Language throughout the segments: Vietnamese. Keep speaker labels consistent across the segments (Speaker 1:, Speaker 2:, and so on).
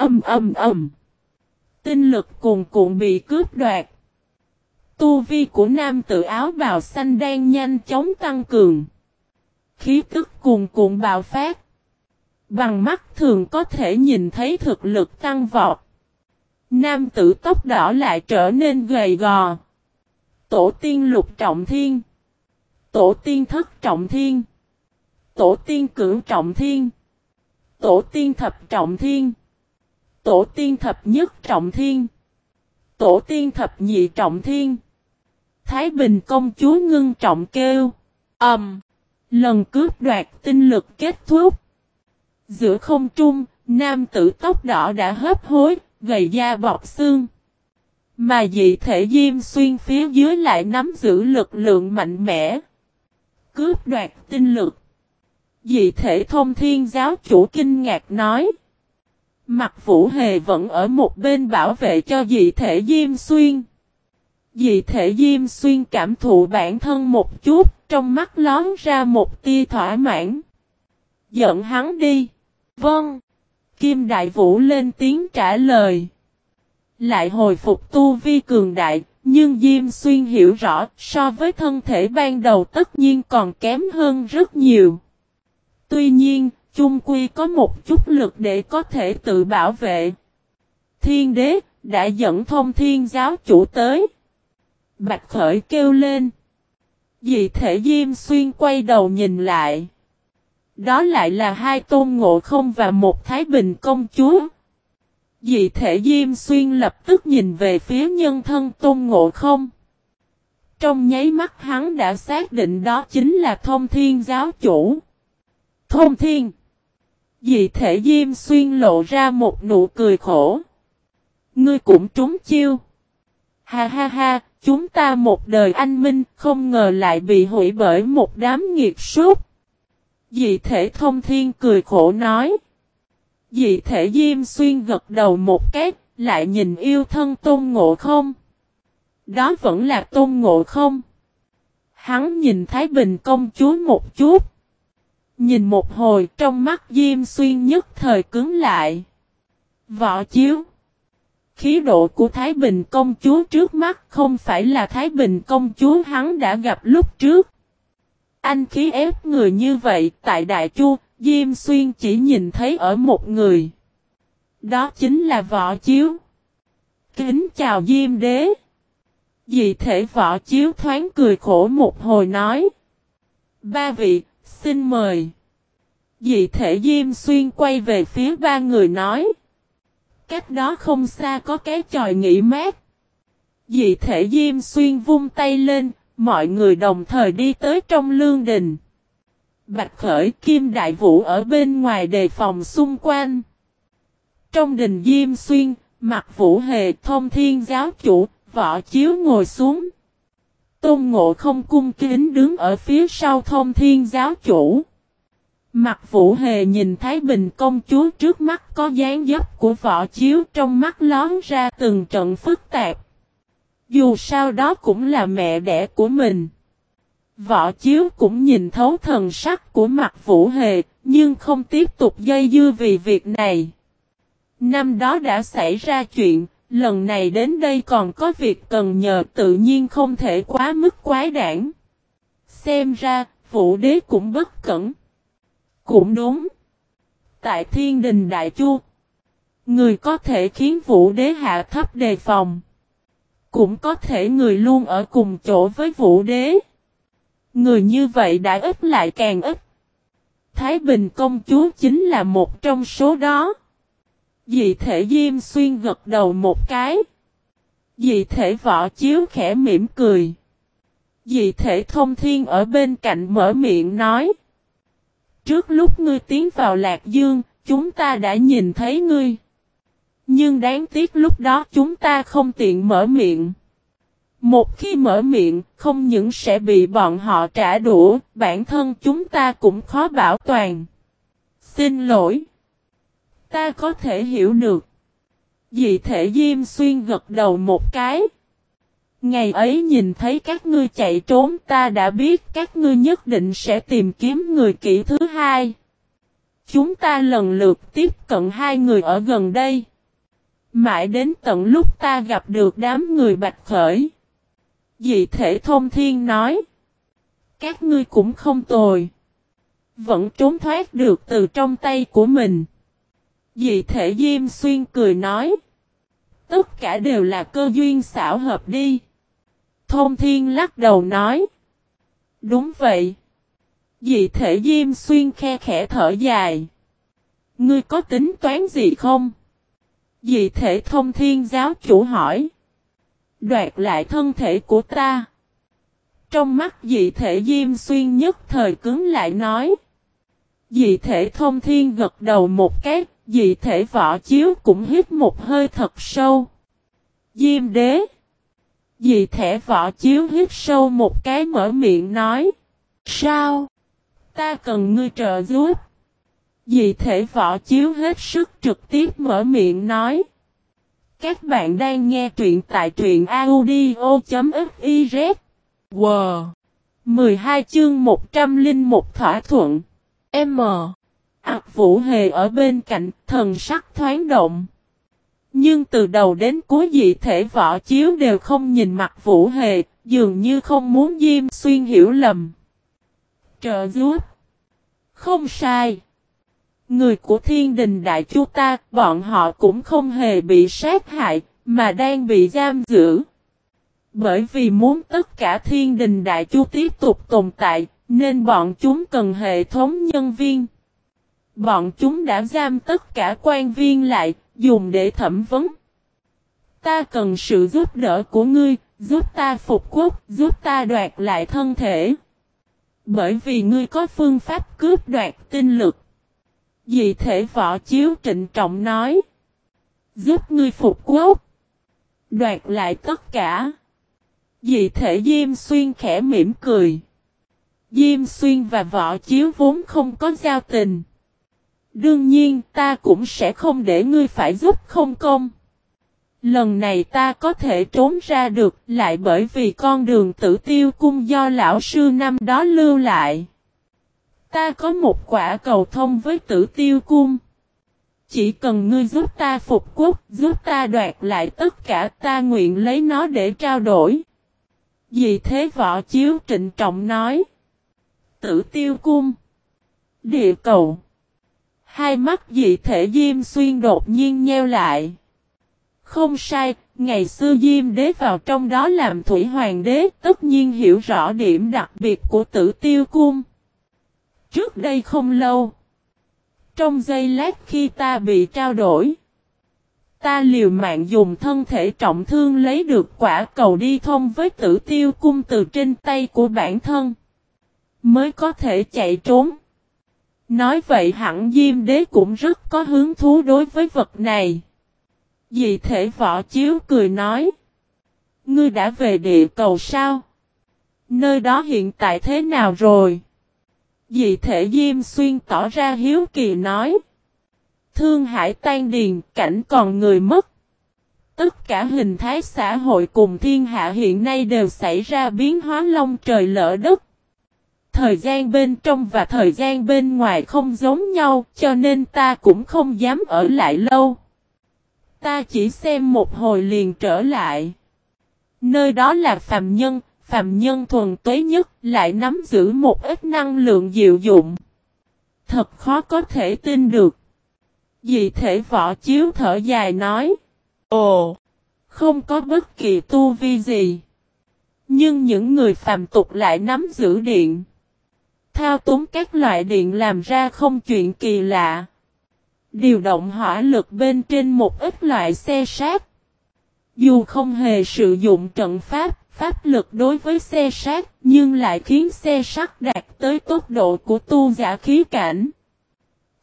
Speaker 1: Âm âm âm. Tinh lực cuồn cuộn bị cướp đoạt. Tu vi của nam tự áo bào xanh đang nhanh chóng tăng cường. Khí tức cuồn cuộn bạo phát. Bằng mắt thường có thể nhìn thấy thực lực tăng vọt. Nam tử tóc đỏ lại trở nên gầy gò. Tổ tiên lục trọng thiên. Tổ tiên thất trọng thiên. Tổ tiên cưỡng trọng thiên. Tổ tiên thập trọng thiên. Tổ tiên thập nhất trọng thiên. Tổ tiên thập nhị trọng thiên. Thái Bình công chúa ngưng trọng kêu. ầm Um, lần cướp đoạt tinh lực kết thúc. Giữa không trung, nam tử tóc đỏ đã hấp hối, gầy da bọc xương. Mà dị thể diêm xuyên phía dưới lại nắm giữ lực lượng mạnh mẽ. Cướp đoạt tinh lực. Dị thể thông thiên giáo chủ kinh ngạc nói. Mặt vũ hề vẫn ở một bên bảo vệ cho dị thể diêm xuyên. Dị thể diêm xuyên cảm thụ bản thân một chút, trong mắt lón ra một tia thỏa mãn. Giận hắn đi. Vâng. Kim Đại Vũ lên tiếng trả lời. Lại hồi phục tu vi cường đại, nhưng Diêm Xuyên hiểu rõ so với thân thể ban đầu tất nhiên còn kém hơn rất nhiều. Tuy nhiên, chung quy có một chút lực để có thể tự bảo vệ. Thiên đế đã dẫn thông thiên giáo chủ tới. Bạch Khởi kêu lên. Dị thể Diêm Xuyên quay đầu nhìn lại. Đó lại là hai tôn ngộ không và một Thái Bình công chúa. Dị thể Diêm Xuyên lập tức nhìn về phía nhân thân tôn ngộ không. Trong nháy mắt hắn đã xác định đó chính là thông thiên giáo chủ. Thông thiên. Dị thể Diêm Xuyên lộ ra một nụ cười khổ. Ngươi cũng trúng chiêu. Ha ha ha, chúng ta một đời anh minh không ngờ lại bị hủy bởi một đám nghiệt súc. Dị thể thông thiên cười khổ nói. Dị thể Diêm Xuyên gật đầu một cái, lại nhìn yêu thân tôn ngộ không. Đó vẫn là tôn ngộ không. Hắn nhìn Thái Bình công chúa một chút. Nhìn một hồi trong mắt Diêm Xuyên nhất thời cứng lại. Võ chiếu. Khí độ của Thái Bình công chúa trước mắt không phải là Thái Bình công chúa hắn đã gặp lúc trước. Anh khí ép người như vậy tại Đại Chu, Diêm Xuyên chỉ nhìn thấy ở một người. Đó chính là võ chiếu. Kính chào Diêm Đế. Dị thể võ chiếu thoáng cười khổ một hồi nói. Ba vị, xin mời. Dị thể Diêm Xuyên quay về phía ba người nói. Cách đó không xa có cái tròi nghỉ mát. Dị thể Diêm Xuyên vung tay lên, mọi người đồng thời đi tới trong lương đình. Bạch Khởi Kim Đại Vũ ở bên ngoài đề phòng xung quanh. Trong đình Diêm Xuyên, mặt Vũ Hề thông thiên giáo chủ, võ chiếu ngồi xuống. Tôn Ngộ không cung kính đứng ở phía sau thông thiên giáo chủ. Mặt Vũ Hề nhìn Thái Bình công chúa trước mắt có dáng dấp của võ chiếu trong mắt lón ra từng trận phức tạp. Dù sao đó cũng là mẹ đẻ của mình. Võ chiếu cũng nhìn thấu thần sắc của mặt Vũ Hề, nhưng không tiếp tục dây dưa vì việc này. Năm đó đã xảy ra chuyện, lần này đến đây còn có việc cần nhờ tự nhiên không thể quá mức quái đản. Xem ra, Vũ Đế cũng bất cẩn. Cũng đúng. Tại thiên đình Đại Chu, người có thể khiến Vũ Đế hạ thấp đề phòng. Cũng có thể người luôn ở cùng chỗ với Vũ Đế. Người như vậy đã ít lại càng ít. Thái Bình công chúa chính là một trong số đó. Dị thể Diêm Xuyên gật đầu một cái. Dị thể võ chiếu khẽ mỉm cười. Dị thể thông thiên ở bên cạnh mở miệng nói. Trước lúc ngươi tiến vào Lạc Dương, chúng ta đã nhìn thấy ngươi. Nhưng đáng tiếc lúc đó chúng ta không tiện mở miệng. Một khi mở miệng, không những sẽ bị bọn họ trả đũa, bản thân chúng ta cũng khó bảo toàn. Xin lỗi. Ta có thể hiểu được. Dị thể Diêm Xuyên gật đầu một cái. Ngày ấy nhìn thấy các ngươi chạy trốn, ta đã biết các ngươi nhất định sẽ tìm kiếm người kỹ thứ hai. Chúng ta lần lượt tiếp cận hai người ở gần đây. Mãi đến tận lúc ta gặp được đám người bạch khởi. Dị thể thông thiên nói. Các ngươi cũng không tồi. Vẫn trốn thoát được từ trong tay của mình. Dị thể Diêm Xuyên cười nói. Tất cả đều là cơ duyên xảo hợp đi. Thông thiên lắc đầu nói. Đúng vậy. Dị thể Diêm Xuyên khe khẽ thở dài. Ngươi có tính toán gì không? Dị thể thông thiên giáo chủ hỏi. Đoạt lại thân thể của ta. Trong mắt dị thể Diêm Xuyên nhất thời cứng lại nói. Dị thể thông thiên gật đầu một cái, dị thể võ chiếu cũng hít một hơi thật sâu. Diêm đế. Dị thể võ chiếu hít sâu một cái mở miệng nói. Sao? Ta cần ngươi trợ giúp. Dị thể võ chiếu hết sức trực tiếp mở miệng nói. Các bạn đang nghe truyện tại truyện audio.fiz. Wow! 12 chương 101 thỏa thuận. M. Ảc Vũ Hề ở bên cạnh, thần sắc thoáng động. Nhưng từ đầu đến cuối dị thể võ chiếu đều không nhìn mặt Vũ Hề, dường như không muốn Diêm Xuyên hiểu lầm. Trợ giúp. Không sai. Người của thiên đình đại chu ta, bọn họ cũng không hề bị sát hại, mà đang bị giam giữ. Bởi vì muốn tất cả thiên đình đại chu tiếp tục tồn tại, nên bọn chúng cần hệ thống nhân viên. Bọn chúng đã giam tất cả quan viên lại, dùng để thẩm vấn. Ta cần sự giúp đỡ của ngươi, giúp ta phục quốc, giúp ta đoạt lại thân thể. Bởi vì ngươi có phương pháp cướp đoạt tinh lực. Dị thể võ chiếu trịnh trọng nói. Giúp ngươi phục quốc. Đoạt lại tất cả. Dị thể Diêm Xuyên khẽ mỉm cười. Diêm Xuyên và võ chiếu vốn không có giao tình. Đương nhiên ta cũng sẽ không để ngươi phải giúp không công. Lần này ta có thể trốn ra được lại bởi vì con đường tử tiêu cung do lão sư năm đó lưu lại. Ta có một quả cầu thông với tử tiêu cung. Chỉ cần ngươi giúp ta phục quốc, giúp ta đoạt lại tất cả ta nguyện lấy nó để trao đổi. Vì thế võ chiếu trịnh trọng nói. Tử tiêu cung. Địa cầu. Hai mắt dị thể Diêm Xuyên đột nhiên nheo lại. Không sai, ngày xưa Diêm đế vào trong đó làm thủy hoàng đế tất nhiên hiểu rõ điểm đặc biệt của tử tiêu cung. Trước đây không lâu. Trong giây lát khi ta bị trao đổi. Ta liều mạng dùng thân thể trọng thương lấy được quả cầu đi thông với tử tiêu cung từ trên tay của bản thân. Mới có thể chạy trốn. Nói vậy hẳn Diêm Đế cũng rất có hứng thú đối với vật này. Dị thể võ chiếu cười nói. Ngươi đã về địa cầu sao? Nơi đó hiện tại thế nào rồi? Dị thể Diêm Xuyên tỏ ra hiếu kỳ nói. Thương hải tan điền, cảnh còn người mất. Tất cả hình thái xã hội cùng thiên hạ hiện nay đều xảy ra biến hóa long trời lỡ đất. Thời gian bên trong và thời gian bên ngoài không giống nhau cho nên ta cũng không dám ở lại lâu. Ta chỉ xem một hồi liền trở lại. Nơi đó là phàm nhân, phàm nhân thuần tuế nhất lại nắm giữ một ít năng lượng diệu dụng. Thật khó có thể tin được. Dị thể võ chiếu thở dài nói. Ồ, không có bất kỳ tu vi gì. Nhưng những người phàm tục lại nắm giữ điện. Thao túng các loại điện làm ra không chuyện kỳ lạ. Điều động hỏa lực bên trên một ít loại xe sát. Dù không hề sử dụng trận pháp, pháp lực đối với xe sát, nhưng lại khiến xe sắt đạt tới tốc độ của tu giả khí cảnh.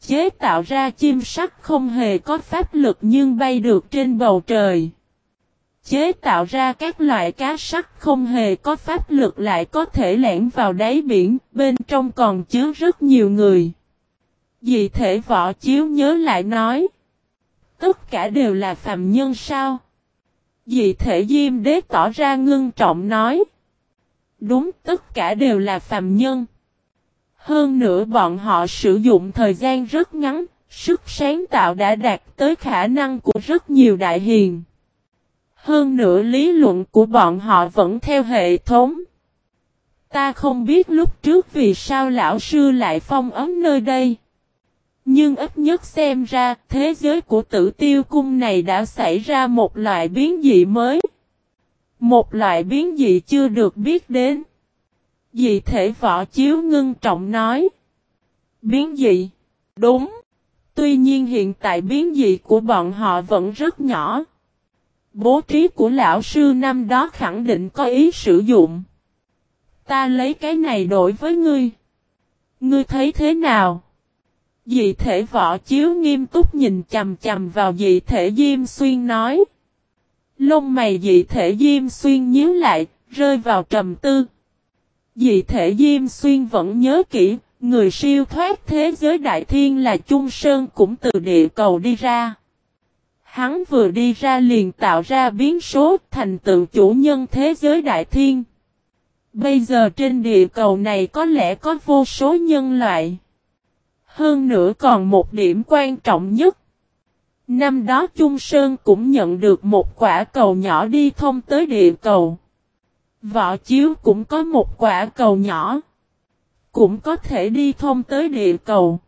Speaker 1: Chế tạo ra chim sắt không hề có pháp lực nhưng bay được trên bầu trời chế tạo ra các loại cá sắt không hề có pháp lực lại có thể lẻn vào đáy biển, bên trong còn chứa rất nhiều người. Dị thể võ chiếu nhớ lại nói. Tất cả đều là phàm nhân sao? Dị thể diêm đế tỏ ra ngưng trọng nói. Đúng tất cả đều là phàm nhân. Hơn nữa bọn họ sử dụng thời gian rất ngắn, Sức sáng tạo đã đạt tới khả năng của rất nhiều đại hiền. Hơn nữa lý luận của bọn họ vẫn theo hệ thống. Ta không biết lúc trước vì sao lão sư lại phong ấn nơi đây. Nhưng ít nhất xem ra, thế giới của tử tiêu cung này đã xảy ra một loại biến dị mới. Một loại biến dị chưa được biết đến. Dị thể võ chiếu ngưng trọng nói. Biến dị. Đúng. Tuy nhiên hiện tại biến dị của bọn họ vẫn rất nhỏ. Bố trí của lão sư năm đó khẳng định có ý sử dụng. Ta lấy cái này đổi với ngươi. Ngươi thấy thế nào? Dị thể võ chiếu nghiêm túc nhìn chầm chầm vào dị thể Diêm Xuyên nói. Lông mày dị thể Diêm Xuyên nhíu lại, rơi vào trầm tư. Dị thể Diêm Xuyên vẫn nhớ kỹ, người siêu thoát thế giới đại thiên là Trung Sơn cũng từ địa cầu đi ra. Hắn vừa đi ra liền tạo ra biến số thành tựu chủ nhân thế giới đại thiên. Bây giờ trên địa cầu này có lẽ có vô số nhân loại. Hơn nữa còn một điểm quan trọng nhất. Năm đó Trung Sơn cũng nhận được một quả cầu nhỏ đi thông tới địa cầu. Võ Chiếu cũng có một quả cầu nhỏ. Cũng có thể đi thông tới địa cầu.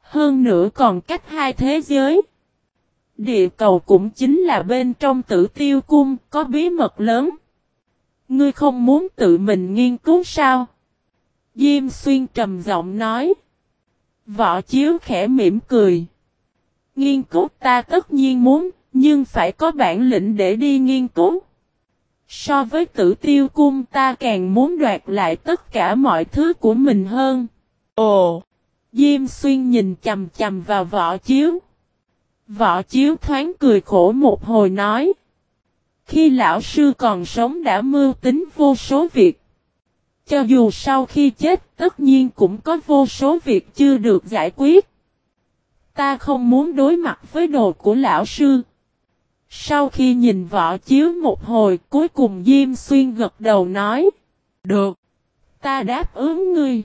Speaker 1: Hơn nữa còn cách hai thế giới. Địa cầu cũng chính là bên trong tử tiêu cung, có bí mật lớn. Ngươi không muốn tự mình nghiên cứu sao? Diêm xuyên trầm giọng nói. Võ chiếu khẽ mỉm cười. Nghiên cứu ta tất nhiên muốn, nhưng phải có bản lĩnh để đi nghiên cứu. So với tử tiêu cung ta càng muốn đoạt lại tất cả mọi thứ của mình hơn. Ồ! Diêm xuyên nhìn chầm chầm vào võ chiếu. Võ chiếu thoáng cười khổ một hồi nói. Khi lão sư còn sống đã mưu tính vô số việc. Cho dù sau khi chết tất nhiên cũng có vô số việc chưa được giải quyết. Ta không muốn đối mặt với đồ của lão sư. Sau khi nhìn võ chiếu một hồi cuối cùng Diêm Xuyên gật đầu nói. Được. Ta đáp ứng ngươi.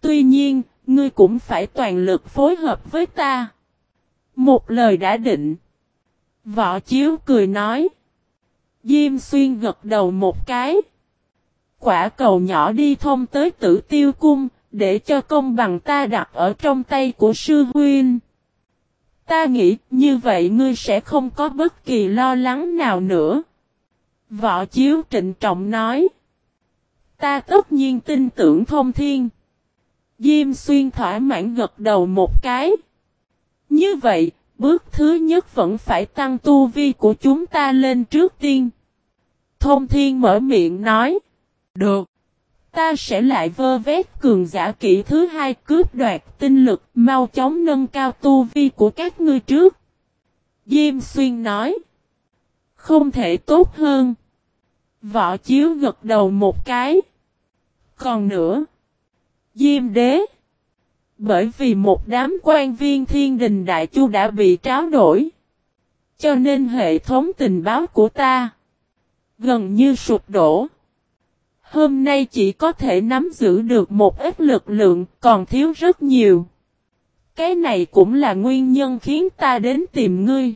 Speaker 1: Tuy nhiên, ngươi cũng phải toàn lực phối hợp với ta. Một lời đã định. Võ chiếu cười nói. Diêm xuyên gật đầu một cái. Quả cầu nhỏ đi thông tới tử tiêu cung, để cho công bằng ta đặt ở trong tay của sư huynh. Ta nghĩ như vậy ngươi sẽ không có bất kỳ lo lắng nào nữa. Võ chiếu trịnh trọng nói. Ta tất nhiên tin tưởng thông thiên. Diêm xuyên thỏa mãn gật đầu một cái. Như vậy, bước thứ nhất vẫn phải tăng tu vi của chúng ta lên trước tiên. Thông thiên mở miệng nói. Được. Ta sẽ lại vơ vét cường giả kỹ thứ hai cướp đoạt tinh lực mau chóng nâng cao tu vi của các ngươi trước. Diêm xuyên nói. Không thể tốt hơn. Võ chiếu gật đầu một cái. Còn nữa. Diêm đế. Bởi vì một đám quan viên thiên đình đại chu đã bị tráo đổi. Cho nên hệ thống tình báo của ta gần như sụp đổ. Hôm nay chỉ có thể nắm giữ được một ít lực lượng, còn thiếu rất nhiều. Cái này cũng là nguyên nhân khiến ta đến tìm ngươi.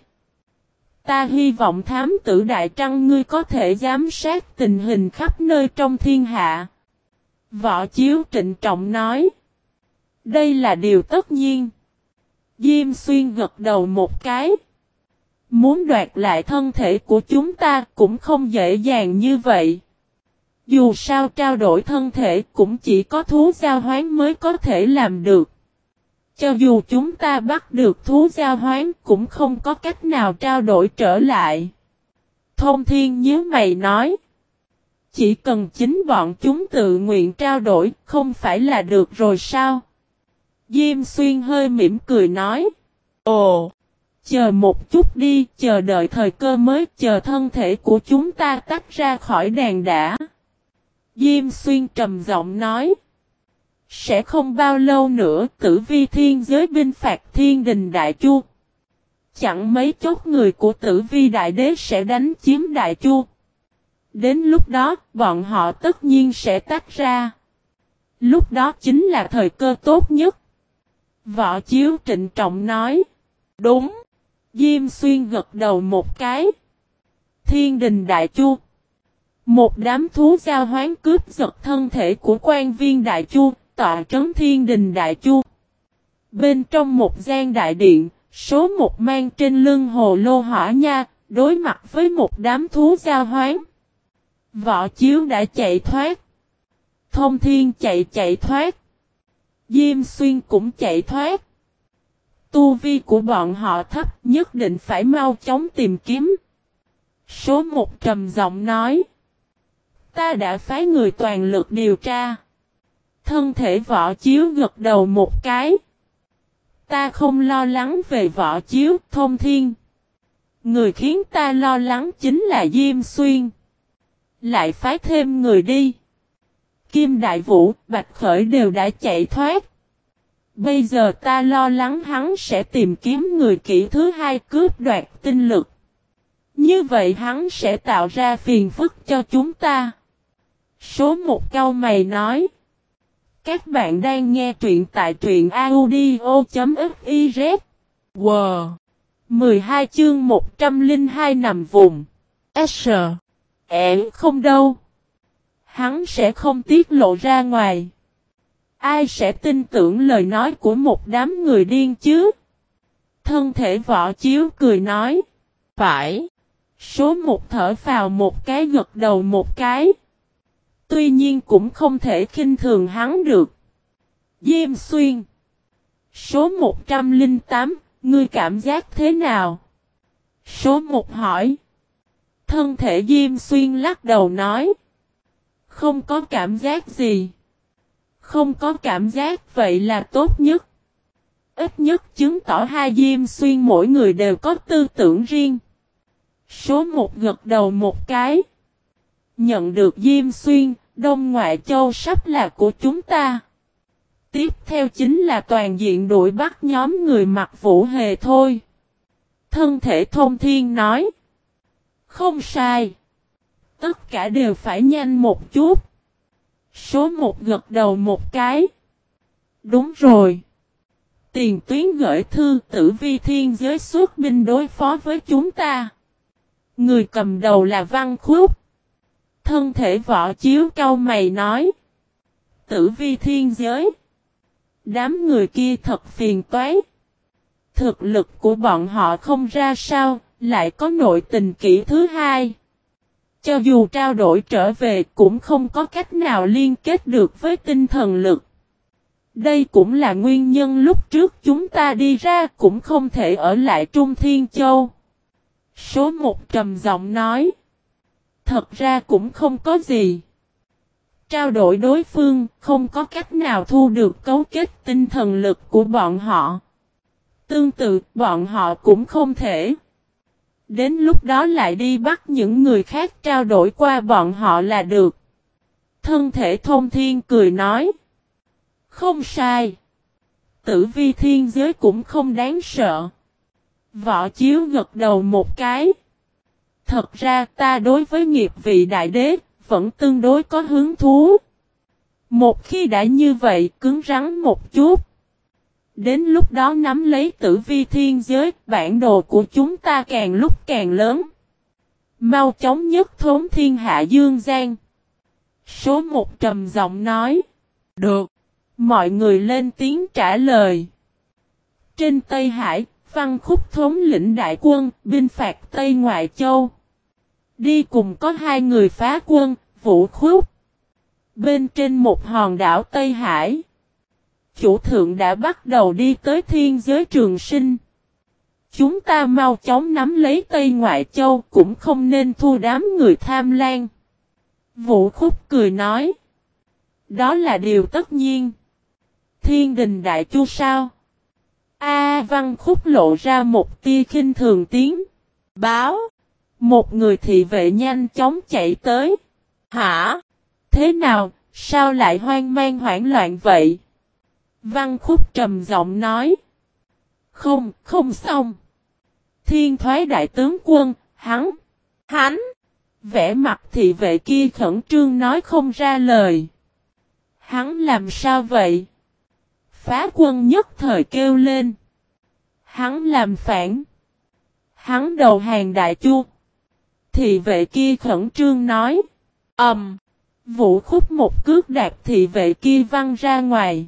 Speaker 1: Ta hy vọng thám tử Đại Trăng ngươi có thể giám sát tình hình khắp nơi trong thiên hạ. Võ Chiếu trịnh trọng nói. Đây là điều tất nhiên. Diêm xuyên gật đầu một cái. Muốn đoạt lại thân thể của chúng ta cũng không dễ dàng như vậy. Dù sao trao đổi thân thể cũng chỉ có thú giao hoán mới có thể làm được. Cho dù chúng ta bắt được thú giao hoán cũng không có cách nào trao đổi trở lại. Thông thiên nhớ mày nói. Chỉ cần chính bọn chúng tự nguyện trao đổi không phải là được rồi sao? Diêm xuyên hơi mỉm cười nói. Ồ! Chờ một chút đi, chờ đợi thời cơ mới, chờ thân thể của chúng ta tách ra khỏi đàn đã. Diêm xuyên trầm giọng nói. Sẽ không bao lâu nữa tử vi thiên giới binh phạt thiên đình đại chu. Chẳng mấy chốc người của tử vi đại đế sẽ đánh chiếm đại chu. Đến lúc đó, bọn họ tất nhiên sẽ tách ra. Lúc đó chính là thời cơ tốt nhất. Võ Chiếu trịnh trọng nói. Đúng. Diêm Xuyên gật đầu một cái. Thiên đình đại chu. Một đám thú giao hoán cướp giật thân thể của quan viên đại chu, tọa trấn thiên đình đại chu. Bên trong một gian đại điện, số một mang trên lưng hồ lô hỏa nha, đối mặt với một đám thú giao hoán. Võ chiếu đã chạy thoát. Thông thiên chạy chạy thoát. Diêm xuyên cũng chạy thoát. Tu vi của bọn họ thấp nhất định phải mau chóng tìm kiếm. Số một trầm giọng nói. Ta đã phái người toàn lực điều tra. Thân thể võ chiếu gật đầu một cái. Ta không lo lắng về võ chiếu, thông thiên. Người khiến ta lo lắng chính là Diêm Xuyên. Lại phái thêm người đi. Kim Đại Vũ, Bạch Khởi đều đã chạy thoát. Bây giờ ta lo lắng hắn sẽ tìm kiếm người kỹ thứ hai cướp đoạt tinh lực. Như vậy hắn sẽ tạo ra phiền phức cho chúng ta. Số một câu mày nói. Các bạn đang nghe truyện tại truyện audio.fiz. Wow! 12 chương 102 nằm vùng. S. E không đâu. Hắn sẽ không tiết lộ ra ngoài. Ai sẽ tin tưởng lời nói của một đám người điên chứ? Thân thể võ chiếu cười nói. Phải. Số một thở vào một cái gật đầu một cái. Tuy nhiên cũng không thể khinh thường hắn được. Diêm xuyên. Số 108, ngươi cảm giác thế nào? Số 1 hỏi. Thân thể Diêm xuyên lắc đầu nói. Không có cảm giác gì. Không có cảm giác vậy là tốt nhất. Ít nhất chứng tỏ hai Diêm xuyên mỗi người đều có tư tưởng riêng. Số 1 gật đầu một cái. Nhận được Diêm xuyên, Đông Ngoại Châu sắp là của chúng ta. Tiếp theo chính là toàn diện đuổi bắt nhóm người mặc vũ hề thôi. Thân thể thông thiên nói. Không sai. Tất cả đều phải nhanh một chút. Số một gật đầu một cái. Đúng rồi. Tiền tuyến gửi thư tử vi thiên giới xuất binh đối phó với chúng ta. Người cầm đầu là Văn Khúc. Thân thể võ chiếu cao mày nói. Tử vi thiên giới. Đám người kia thật phiền toái. Thực lực của bọn họ không ra sao, lại có nội tình kỹ thứ hai. Cho dù trao đổi trở về cũng không có cách nào liên kết được với tinh thần lực. Đây cũng là nguyên nhân lúc trước chúng ta đi ra cũng không thể ở lại Trung Thiên Châu. Số một trầm giọng nói. Thật ra cũng không có gì. Trao đổi đối phương không có cách nào thu được cấu kết tinh thần lực của bọn họ. Tương tự, bọn họ cũng không thể. Đến lúc đó lại đi bắt những người khác trao đổi qua bọn họ là được. Thân thể thông thiên cười nói. Không sai. Tử vi thiên giới cũng không đáng sợ. Võ chiếu gật đầu một cái. Thật ra ta đối với nghiệp vị đại đế, vẫn tương đối có hứng thú. Một khi đã như vậy, cứng rắn một chút. Đến lúc đó nắm lấy tử vi thiên giới, bản đồ của chúng ta càng lúc càng lớn. Mau chóng nhất thốn thiên hạ dương gian. Số một trầm giọng nói. Được. Mọi người lên tiếng trả lời. Trên Tây Hải, văn khúc thống lĩnh đại quân, binh phạt Tây Ngoại Châu. Đi cùng có hai người phá quân, vũ khúc. Bên trên một hòn đảo Tây Hải. Chủ thượng đã bắt đầu đi tới thiên giới trường sinh. Chúng ta mau chóng nắm lấy Tây Ngoại Châu cũng không nên thu đám người tham lan. Vũ khúc cười nói. Đó là điều tất nhiên. Thiên đình đại chu sao? A văn khúc lộ ra một tia khinh thường tiếng. Báo. Một người thị vệ nhanh chóng chạy tới. Hả? Thế nào, sao lại hoang mang hoảng loạn vậy? Văn khúc trầm giọng nói. Không, không xong. Thiên thoái đại tướng quân, hắn, hắn. Vẽ mặt thị vệ kia khẩn trương nói không ra lời. Hắn làm sao vậy? Phá quân nhất thời kêu lên. Hắn làm phản. Hắn đầu hàng đại chu. Thị vệ kia khẩn trương nói. Ẩm. Um, vũ khúc một cước đạp thị vệ kia văng ra ngoài.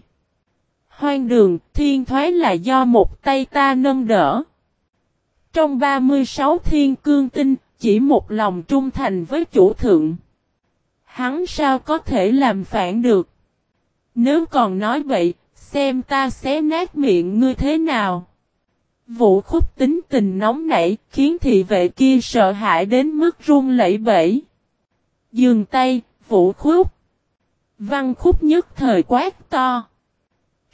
Speaker 1: Hoang đường, thiên thoái là do một tay ta nâng đỡ. Trong 36 thiên cương tinh, chỉ một lòng trung thành với chủ thượng. Hắn sao có thể làm phản được? Nếu còn nói vậy, xem ta xé nát miệng ngươi thế nào? Vũ khúc tính tình nóng nảy, khiến thị vệ kia sợ hãi đến mức run lẩy bẩy. Dừng tay, vũ khúc. Văn khúc nhất thời quát to.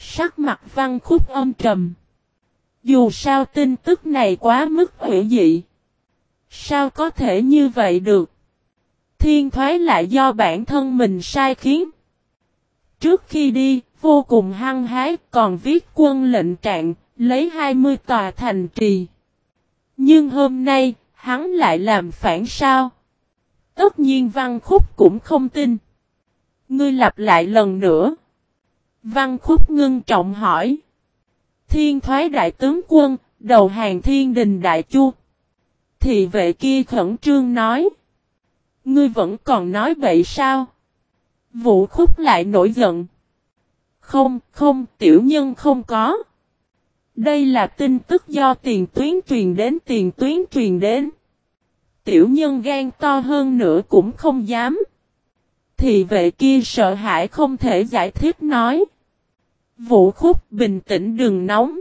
Speaker 1: Sắc mặt văn khúc âm trầm. Dù sao tin tức này quá mức hữu dị. Sao có thể như vậy được? Thiên thoái lại do bản thân mình sai khiến. Trước khi đi, vô cùng hăng hái, còn viết quân lệnh trạng, lấy 20 tòa thành trì. Nhưng hôm nay, hắn lại làm phản sao? Tất nhiên Văn Khúc cũng không tin. Ngươi lặp lại lần nữa. Văn Khúc ngưng trọng hỏi. Thiên thoái đại tướng quân, đầu hàng thiên đình đại chu. Thì vệ kia khẩn trương nói. Ngươi vẫn còn nói vậy sao? Vũ khúc lại nổi giận. Không, không, tiểu nhân không có. Đây là tin tức do tiền tuyến truyền đến tiền tuyến truyền đến. Tiểu nhân gan to hơn nữa cũng không dám. Thì vệ kia sợ hãi không thể giải thích nói. Vũ khúc bình tĩnh đừng nóng.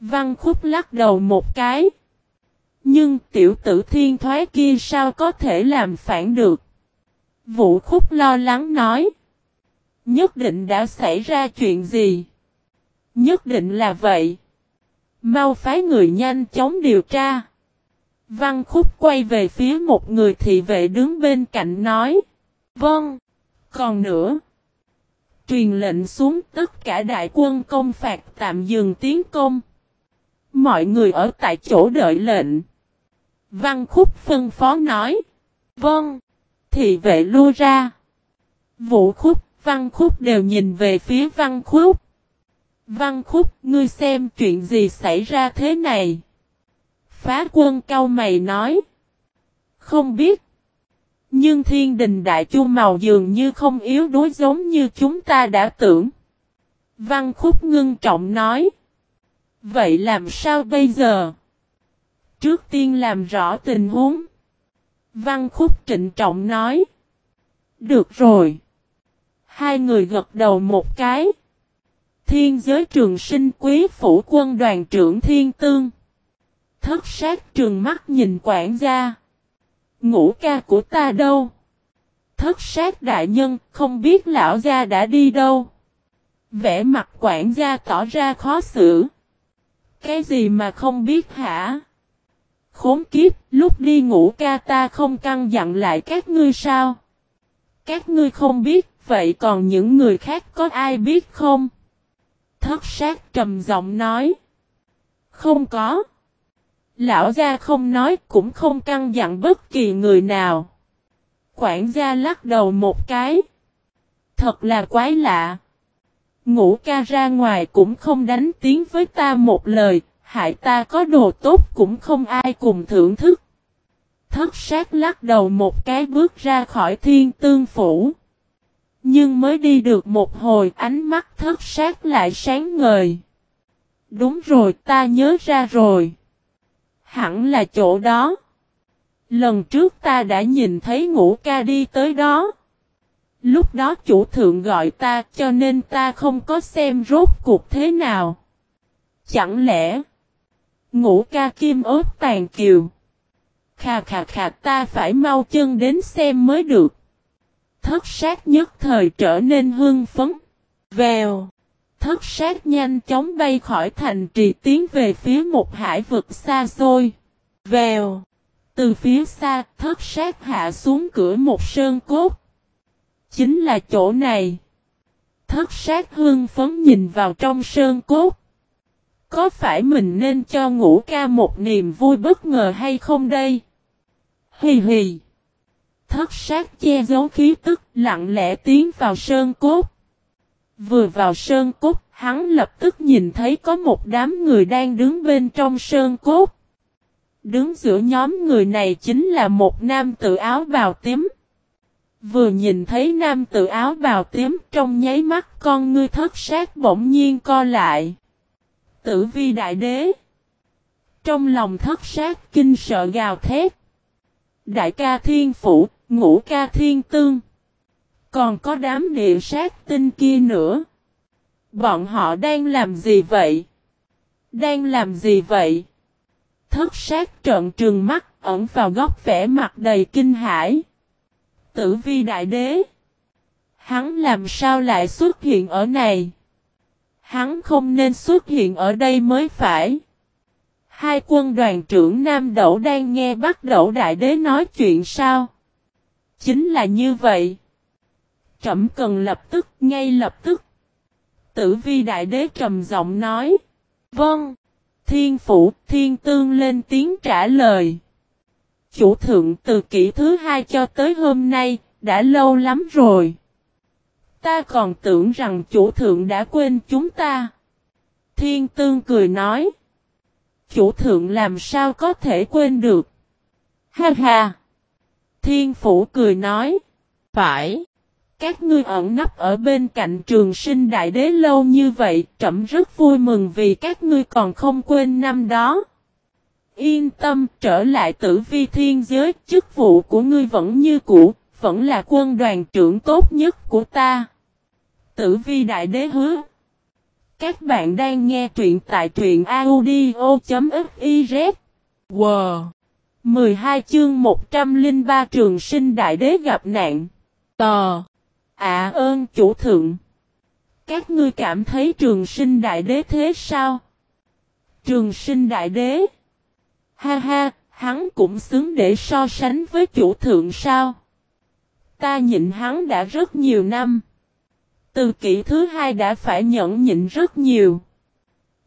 Speaker 1: Văn khúc lắc đầu một cái. Nhưng tiểu tử thiên thoái kia sao có thể làm phản được? Vũ khúc lo lắng nói. Nhất định đã xảy ra chuyện gì? Nhất định là vậy. Mau phái người nhanh chóng điều tra. Văn khúc quay về phía một người thị vệ đứng bên cạnh nói. Vâng. Còn nữa. Truyền lệnh xuống tất cả đại quân công phạt tạm dừng tiến công. Mọi người ở tại chỗ đợi lệnh. Văn khúc phân phó nói. Vâng. Thị vệ lui ra. Vũ khúc, văn khúc đều nhìn về phía văn khúc. Văn khúc, ngươi xem chuyện gì xảy ra thế này. Phá quân cao mày nói. Không biết. Nhưng thiên đình đại chu màu dường như không yếu đối giống như chúng ta đã tưởng. Văn khúc ngưng trọng nói. Vậy làm sao bây giờ? Trước tiên làm rõ tình huống. Văn khúc trịnh trọng nói. Được rồi. Hai người gật đầu một cái. Thiên giới trường sinh quý phủ quân đoàn trưởng thiên tương. Thất sát trường mắt nhìn quản gia. Ngũ ca của ta đâu? Thất sát đại nhân không biết lão gia đã đi đâu. Vẽ mặt quản gia tỏ ra khó xử. Cái gì mà không biết hả? Khốn kiếp, lúc đi ngủ ca ta không căng dặn lại các ngươi sao? Các ngươi không biết, vậy còn những người khác có ai biết không? Thất sát trầm giọng nói. Không có. Lão gia không nói cũng không căng dặn bất kỳ người nào. Quản gia lắc đầu một cái. Thật là quái lạ. ngũ ca ra ngoài cũng không đánh tiếng với ta một lời, hại ta có đồ tốt cũng không ai cùng thưởng thức. Thất sát lắc đầu một cái bước ra khỏi thiên tương phủ. Nhưng mới đi được một hồi ánh mắt thất sát lại sáng ngời. Đúng rồi ta nhớ ra rồi. Hẳn là chỗ đó. Lần trước ta đã nhìn thấy ngũ ca đi tới đó. Lúc đó chủ thượng gọi ta cho nên ta không có xem rốt cuộc thế nào. Chẳng lẽ, ngũ ca kim ớt tàn kiều. Khà khà khà, ta phải mau chân đến xem mới được. Thất sát nhất thời trở nên hưng phấn. Vèo. Thất sát nhanh chóng bay khỏi thành trì tiến về phía một hải vực xa xôi. Vèo. Từ phía xa, thất sát hạ xuống cửa một sơn cốt. Chính là chỗ này. Thất sát hương phấn nhìn vào trong sơn cốt. Có phải mình nên cho ngũ ca một niềm vui bất ngờ hay không đây? Hì hì. Thất sát che giấu khí tức lặng lẽ tiến vào sơn cốt. Vừa vào sơn cốt, Hắn lập tức nhìn thấy có một đám người đang đứng bên trong sơn cốt. Đứng giữa nhóm người này chính là một nam tự áo bào tím. Vừa nhìn thấy nam tự áo bào tím trong nháy mắt con ngươi thất sát bỗng nhiên co lại. Tử vi đại đế. Trong lòng thất sát kinh sợ gào thét. Đại ca thiên phủ, ngũ ca thiên tương. Còn có đám địa sát tinh kia nữa. Bọn họ đang làm gì vậy? Đang làm gì vậy? Thất sát trợn trừng mắt, ẩn vào góc vẻ mặt đầy kinh hãi. Tử vi đại đế. Hắn làm sao lại xuất hiện ở này? Hắn không nên xuất hiện ở đây mới phải. Hai quân đoàn trưởng Nam Đậu đang nghe bắt Đậu Đại Đế nói chuyện sao? Chính là như vậy. Trẩm cần lập tức, ngay lập tức. Tử vi Đại Đế trầm giọng nói. Vâng. Thiên Phủ, Thiên Tương lên tiếng trả lời. Chủ thượng từ kỷ thứ hai cho tới hôm nay, đã lâu lắm rồi. Ta còn tưởng rằng chủ thượng đã quên chúng ta. Thiên Tương cười nói. Chủ thượng làm sao có thể quên được. Ha ha. Thiên Phủ cười nói. Phải. Các ngươi ẩn nấp ở bên cạnh trường sinh đại đế lâu như vậy, trẫm rất vui mừng vì các ngươi còn không quên năm đó. Yên tâm, trở lại tử vi thiên giới, chức vụ của ngươi vẫn như cũ, vẫn là quân đoàn trưởng tốt nhất của ta. Tử vi đại đế hứa. Các bạn đang nghe truyện tại truyện audio.fiz. Wow! 12 chương 103 trường sinh đại đế gặp nạn. Tò! À ơn chủ thượng! Các ngươi cảm thấy trường sinh đại đế thế sao? Trường sinh đại đế? Ha ha, hắn cũng xứng để so sánh với chủ thượng sao? Ta nhịn hắn đã rất nhiều năm. Từ kỷ thứ hai đã phải nhẫn nhịn rất nhiều.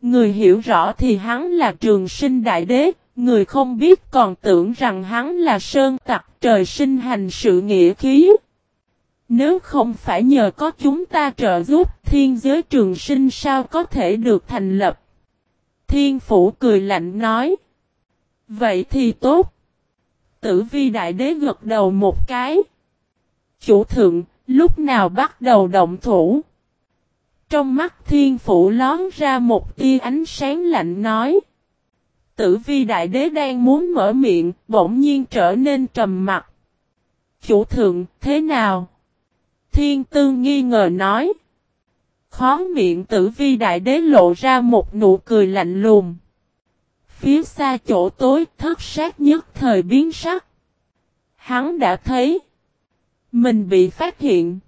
Speaker 1: Người hiểu rõ thì hắn là trường sinh đại đế, người không biết còn tưởng rằng hắn là sơn tặc trời sinh hành sự nghĩa khí. Nếu không phải nhờ có chúng ta trợ giúp thiên giới trường sinh sao có thể được thành lập. Thiên phủ cười lạnh nói. Vậy thì tốt. Tử vi đại đế gật đầu một cái. Chủ thượng, lúc nào bắt đầu động thủ? Trong mắt thiên phủ lón ra một tia ánh sáng lạnh nói. Tử vi đại đế đang muốn mở miệng, bỗng nhiên trở nên trầm mặt. Chủ thượng, thế nào? Thiên tương nghi ngờ nói. Khó miệng tử vi đại đế lộ ra một nụ cười lạnh lùng. Phía xa chỗ tối thất sát nhất thời biến sắc. Hắn đã thấy. Mình bị phát hiện.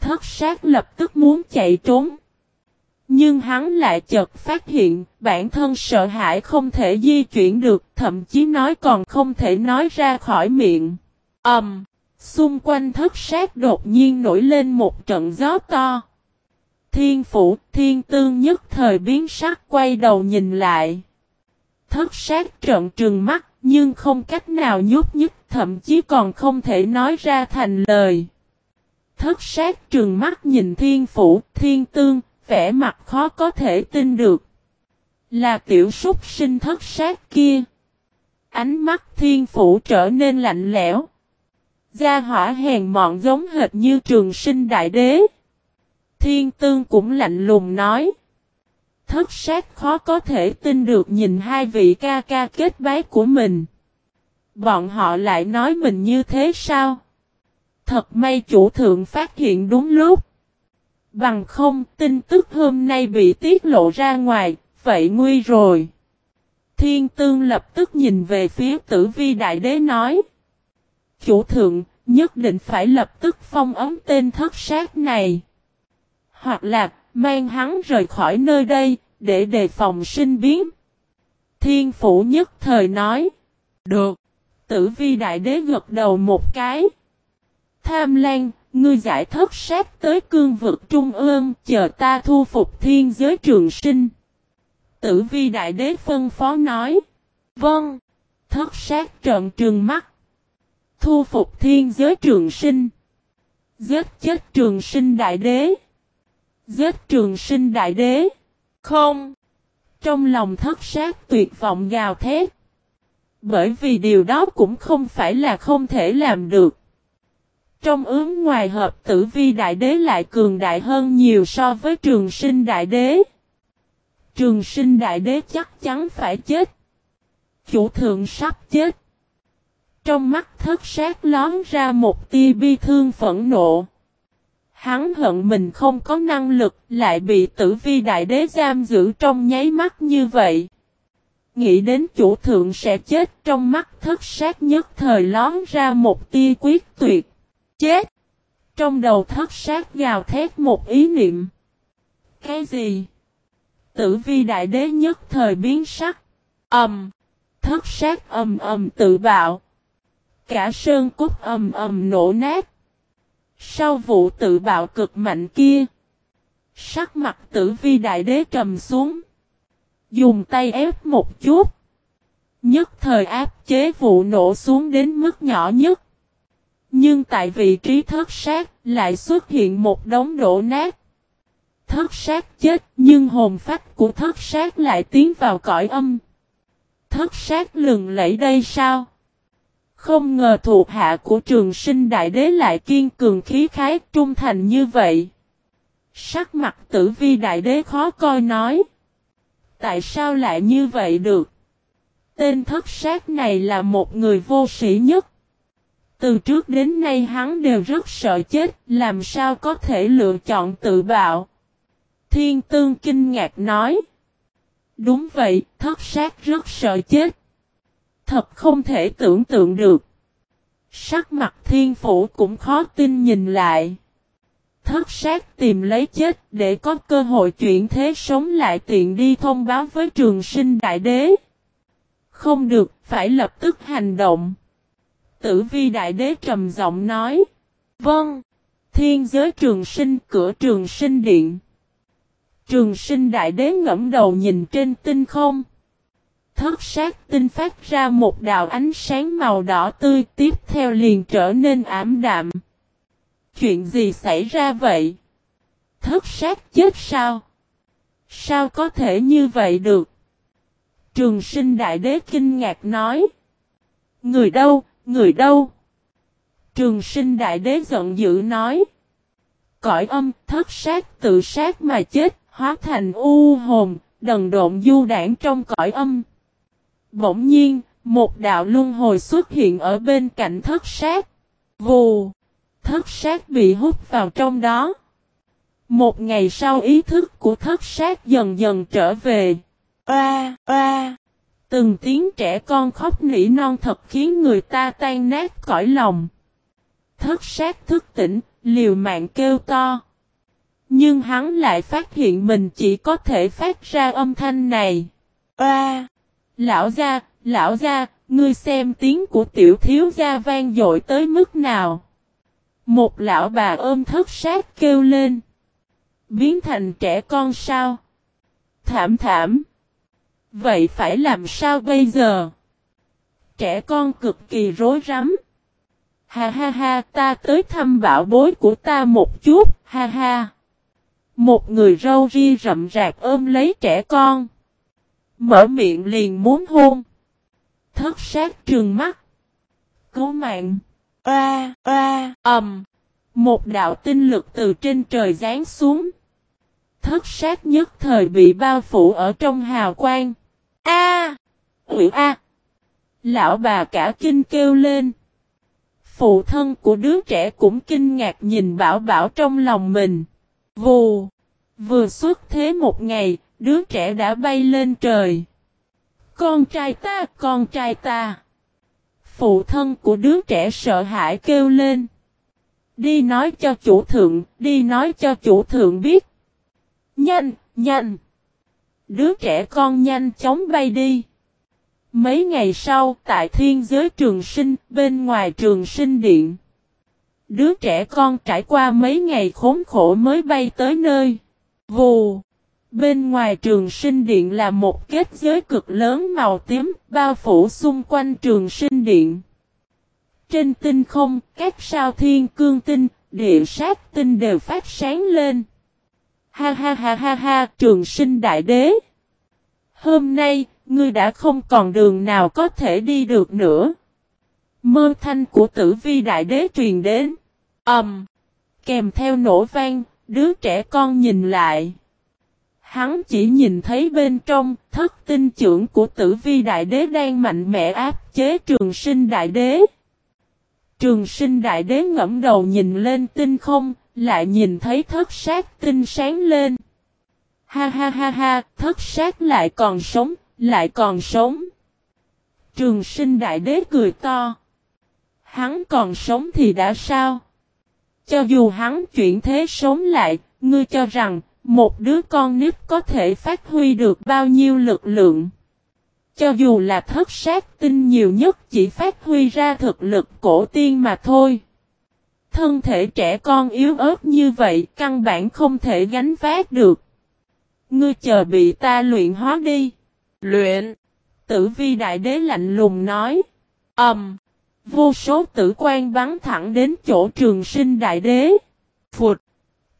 Speaker 1: Thất sát lập tức muốn chạy trốn. Nhưng hắn lại chợt phát hiện bản thân sợ hãi không thể di chuyển được, thậm chí nói còn không thể nói ra khỏi miệng. Ầm! Um, xung quanh thất sát đột nhiên nổi lên một trận gió to. Thiên phủ, thiên tương nhất thời biến sắc quay đầu nhìn lại. Thất sát trận trừng mắt, nhưng không cách nào nhúc nhích, thậm chí còn không thể nói ra thành lời. Thất sát trừng mắt nhìn thiên phủ, thiên tương, vẻ mặt khó có thể tin được. Là tiểu súc sinh thất sát kia. Ánh mắt thiên phủ trở nên lạnh lẽo. Gia hỏa hèn mọn giống hệt như trường sinh đại đế. Thiên tương cũng lạnh lùng nói. Thất sát khó có thể tin được nhìn hai vị ca ca kết bái của mình. Bọn họ lại nói mình như thế sao? Thật may chủ thượng phát hiện đúng lúc. Bằng không tin tức hôm nay bị tiết lộ ra ngoài, vậy nguy rồi. Thiên tương lập tức nhìn về phía tử vi đại đế nói. Chủ thượng, nhất định phải lập tức phong ấm tên thất sát này. Hoặc là, mang hắn rời khỏi nơi đây, để đề phòng sinh biến. Thiên phủ nhất thời nói. Được. Tử vi đại đế gật đầu một cái. Tham lan, ngươi giải thất sát tới cương vực trung ương, chờ ta thu phục thiên giới trường sinh. Tử vi đại đế phân phó nói. Vâng. Thất sát trợn trừng mắt. Thu phục thiên giới trường sinh. Giết chết trường sinh đại đế. Giết trường sinh đại đế. Không. Trong lòng thất sát tuyệt vọng gào thét. Bởi vì điều đó cũng không phải là không thể làm được. Trong ướm ngoài hợp tử vi đại đế lại cường đại hơn nhiều so với trường sinh đại đế. Trường sinh đại đế chắc chắn phải chết. Chủ thượng sắp chết. Trong mắt thất sát lón ra một tia bi thương phẫn nộ. Hắn hận mình không có năng lực, lại bị tử vi đại đế giam giữ trong nháy mắt như vậy. Nghĩ đến chủ thượng sẽ chết, trong mắt thất sát nhất thời lón ra một tia quyết tuyệt. Chết! Trong đầu thất sát gào thét một ý niệm. Cái gì? Tử vi đại đế nhất thời biến sắc. Ẩm! thất sát ầm ầm tự bạo. Cả sơn cốt ầm ầm nổ nát. Sau vụ tự bạo cực mạnh kia. Sắc mặt tử vi đại đế trầm xuống. Dùng tay ép một chút. Nhất thời áp chế vụ nổ xuống đến mức nhỏ nhất. Nhưng tại vị trí thất sát lại xuất hiện một đống đổ nát. Thất sát chết nhưng hồn phách của thất sát lại tiến vào cõi âm. Thất sát lừng lẫy đây sao? Không ngờ thuộc hạ của trường sinh đại đế lại kiên cường khí khái trung thành như vậy. Sắc mặt tử vi đại đế khó coi nói. Tại sao lại như vậy được? Tên thất sát này là một người vô sĩ nhất. Từ trước đến nay hắn đều rất sợ chết, làm sao có thể lựa chọn tự bạo. Thiên tương kinh ngạc nói. Đúng vậy, thất sát rất sợ chết. Thật không thể tưởng tượng được. Sắc mặt thiên phủ cũng khó tin nhìn lại. Thất sát tìm lấy chết để có cơ hội chuyển thế sống lại tiện đi thông báo với trường sinh đại đế. Không được, phải lập tức hành động. Tử vi đại đế trầm giọng nói. Vâng. Thiên giới trường sinh cửa trường sinh điện. Trường sinh đại đế ngẫm đầu nhìn trên tinh không. Thất sát tinh phát ra một đạo ánh sáng màu đỏ tươi tiếp theo liền trở nên ảm đạm. Chuyện gì xảy ra vậy? Thất sát chết sao? Sao có thể như vậy được? Trường sinh đại đế kinh ngạc nói. Người đâu, người đâu? Trường sinh đại đế giận dữ nói. Cõi âm thất sát tự sát mà chết, hóa thành u hồn, đần độn du đảng trong cõi âm. Bỗng nhiên, một đạo luân hồi xuất hiện ở bên cạnh thất sát. Vù! Thất sát bị hút vào trong đó. Một ngày sau ý thức của thất sát dần dần trở về. Oa! Oa! Từng tiếng trẻ con khóc nỉ non thật khiến người ta tan nát cõi lòng. Thất sát thức tỉnh, liều mạng kêu to. Nhưng hắn lại phát hiện mình chỉ có thể phát ra âm thanh này. Oa! Lão gia, lão gia, ngươi xem tiếng của tiểu thiếu gia vang dội tới mức nào. Một lão bà ôm thất sát kêu lên. Biến thành trẻ con sao? Thảm thảm. Vậy phải làm sao bây giờ? Trẻ con cực kỳ rối rắm. Ha ha ha, ta tới thăm bảo bối của ta một chút, ha ha. Một người râu ri rậm rạc ôm lấy trẻ con. Mở miệng liền muốn hôn. Thất sát trường mắt. Cứu mạng. Oa, oa, ầm. Một đạo tinh lực từ trên trời giáng xuống. Thất sát nhất thời bị bao phủ ở trong hào quang. A! À, A! Lão bà cả kinh kêu lên. Phụ thân của đứa trẻ cũng kinh ngạc nhìn bảo bảo trong lòng mình. Vù! Vừa xuất thế một ngày, đứa trẻ đã bay lên trời. Con trai ta, con trai ta. Phụ thân của đứa trẻ sợ hãi kêu lên. Đi nói cho chủ thượng, đi nói cho chủ thượng biết. Nhanh, nhanh. Đứa trẻ con nhanh chóng bay đi. Mấy ngày sau, tại thiên giới trường sinh, bên ngoài trường sinh điện. Đứa trẻ con trải qua mấy ngày khốn khổ mới bay tới nơi. Vù! Bên ngoài trường sinh điện là một kết giới cực lớn màu tím, bao phủ xung quanh trường sinh điện. Trên tinh không, các sao thiên cương tinh, địa sát tinh đều phát sáng lên. Ha ha ha ha ha, trường sinh đại đế. Hôm nay, ngươi đã không còn đường nào có thể đi được nữa. Mơ thanh của tử vi đại đế truyền đến. ầm, um, kèm theo nổ vang, đứa trẻ con nhìn lại. Hắn chỉ nhìn thấy bên trong, thất tinh trưởng của tử vi đại đế đang mạnh mẽ áp chế trường sinh đại đế. Trường sinh đại đế ngẫm đầu nhìn lên tinh không, lại nhìn thấy thất sát tinh sáng lên. Ha ha ha ha, thất sát lại còn sống, lại còn sống. Trường sinh đại đế cười to. Hắn còn sống thì đã sao? Cho dù hắn chuyển thế sống lại, ngươi cho rằng, một đứa con nít có thể phát huy được bao nhiêu lực lượng. Cho dù là thất sát tinh nhiều nhất chỉ phát huy ra thực lực cổ tiên mà thôi. Thân thể trẻ con yếu ớt như vậy căn bản không thể gánh vác được. Ngươi chờ bị ta luyện hóa đi. Luyện. Tử vi đại đế lạnh lùng nói. Âm. Um, vô số tử quan bắn thẳng đến chỗ trường sinh đại đế. Phụt.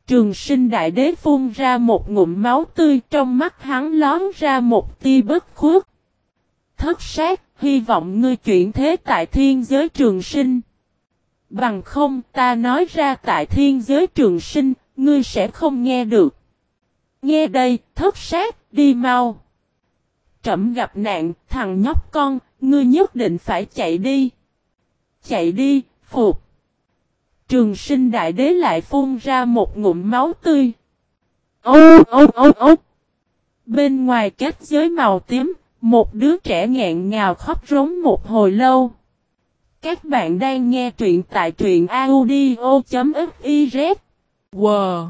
Speaker 1: Trường sinh đại đế phun ra một ngụm máu tươi trong mắt hắn lón ra một tia bất khuất. Thất sát, hy vọng ngươi chuyển thế tại thiên giới trường sinh. Bằng không ta nói ra tại thiên giới trường sinh, ngươi sẽ không nghe được. Nghe đây, thất sát, đi mau. Trẩm gặp nạn, thằng nhóc con, ngươi nhất định phải chạy đi. Chạy đi, phục. Trường sinh đại đế lại phun ra một ngụm máu tươi. Ô ô ô ô. Bên ngoài kết giới màu tím, một đứa trẻ nghẹn ngào khóc rống một hồi lâu. Các bạn đang nghe truyện tại truyện audio.fiz. Wow!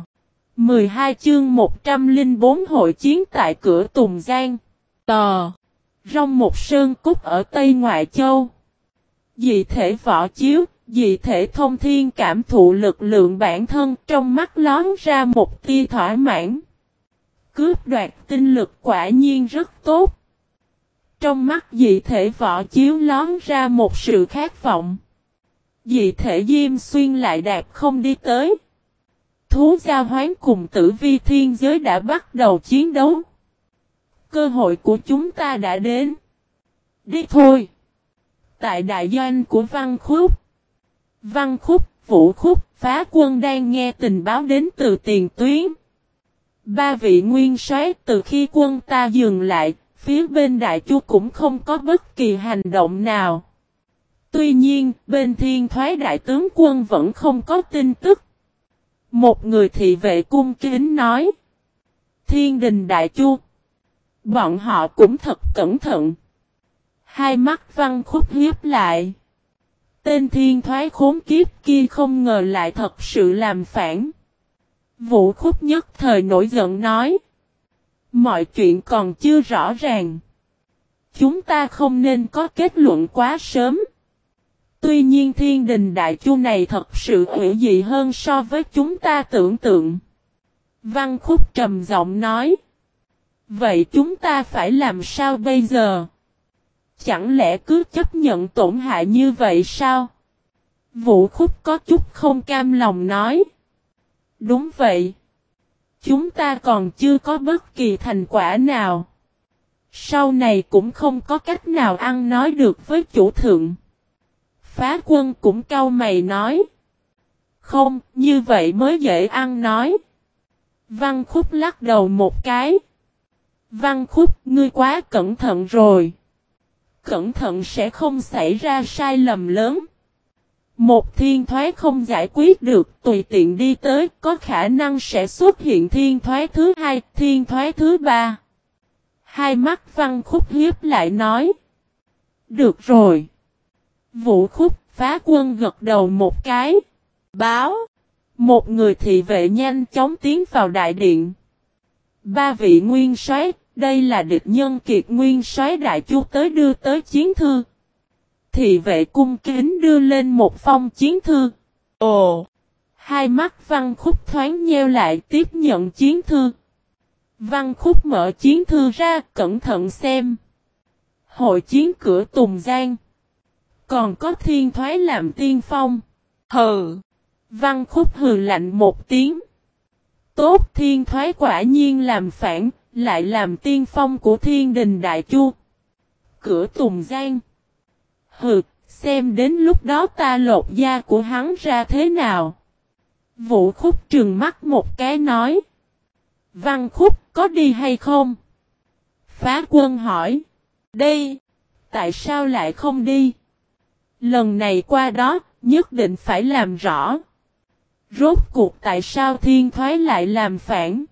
Speaker 1: 12 chương 104 hội chiến tại cửa Tùng Giang. Tò! Rong một sơn cúc ở Tây Ngoại Châu. Dị thể võ chiếu, dị thể thông thiên cảm thụ lực lượng bản thân trong mắt lón ra một tia thỏa mãn. Cướp đoạt tinh lực quả nhiên rất tốt. Trong mắt dị thể võ chiếu lón ra một sự khát vọng. Dị thể diêm xuyên lại đạt không đi tới. Thú gia hoán cùng tử vi thiên giới đã bắt đầu chiến đấu. Cơ hội của chúng ta đã đến. Đi thôi. Tại đại doanh của Văn Khúc. Văn Khúc, Vũ Khúc, phá quân đang nghe tình báo đến từ tiền tuyến. Ba vị nguyên soái từ khi quân ta dừng lại, phía bên đại chu cũng không có bất kỳ hành động nào. Tuy nhiên, bên thiên thoái đại tướng quân vẫn không có tin tức. Một người thị vệ cung kính nói. Thiên đình đại chu. Bọn họ cũng thật cẩn thận. Hai mắt văn khúc hiếp lại. Tên thiên thoái khốn kiếp kia không ngờ lại thật sự làm phản. Vũ khúc nhất thời nổi giận nói. Mọi chuyện còn chưa rõ ràng. Chúng ta không nên có kết luận quá sớm. Tuy nhiên thiên đình đại chu này thật sự hữu dị hơn so với chúng ta tưởng tượng. Văn khúc trầm giọng nói. Vậy chúng ta phải làm sao bây giờ? Chẳng lẽ cứ chấp nhận tổn hại như vậy sao? Vũ khúc có chút không cam lòng nói. Đúng vậy. Chúng ta còn chưa có bất kỳ thành quả nào. Sau này cũng không có cách nào ăn nói được với chủ thượng. Phá quân cũng cau mày nói. Không, như vậy mới dễ ăn nói. Văn khúc lắc đầu một cái. Văn khúc, ngươi quá cẩn thận rồi. Cẩn thận sẽ không xảy ra sai lầm lớn. Một thiên thoái không giải quyết được, tùy tiện đi tới, có khả năng sẽ xuất hiện thiên thoái thứ hai, thiên thoái thứ ba. Hai mắt văn khúc hiếp lại nói. Được rồi. Vũ khúc phá quân gật đầu một cái. Báo. Một người thị vệ nhanh chóng tiến vào đại điện. Ba vị nguyên soái, đây là địch nhân kiệt nguyên soái đại chu tới đưa tới chiến thư thị vệ cung kính đưa lên một phong chiến thư. Ồ! Hai mắt văn khúc thoáng nheo lại tiếp nhận chiến thư. Văn khúc mở chiến thư ra cẩn thận xem. Hội chiến cửa Tùng Giang. Còn có thiên thoái làm tiên phong. Hừ! Văn khúc hừ lạnh một tiếng. Tốt thiên thoái quả nhiên làm phản, lại làm tiên phong của thiên đình đại chu. Cửa Tùng Giang. Hừ, xem đến lúc đó ta lột da của hắn ra thế nào. Vũ khúc trừng mắt một cái nói. Văn khúc có đi hay không? Phá quân hỏi. Đây. Tại sao lại không đi? Lần này qua đó, nhất định phải làm rõ. Rốt cuộc tại sao thiên thoái lại làm phản?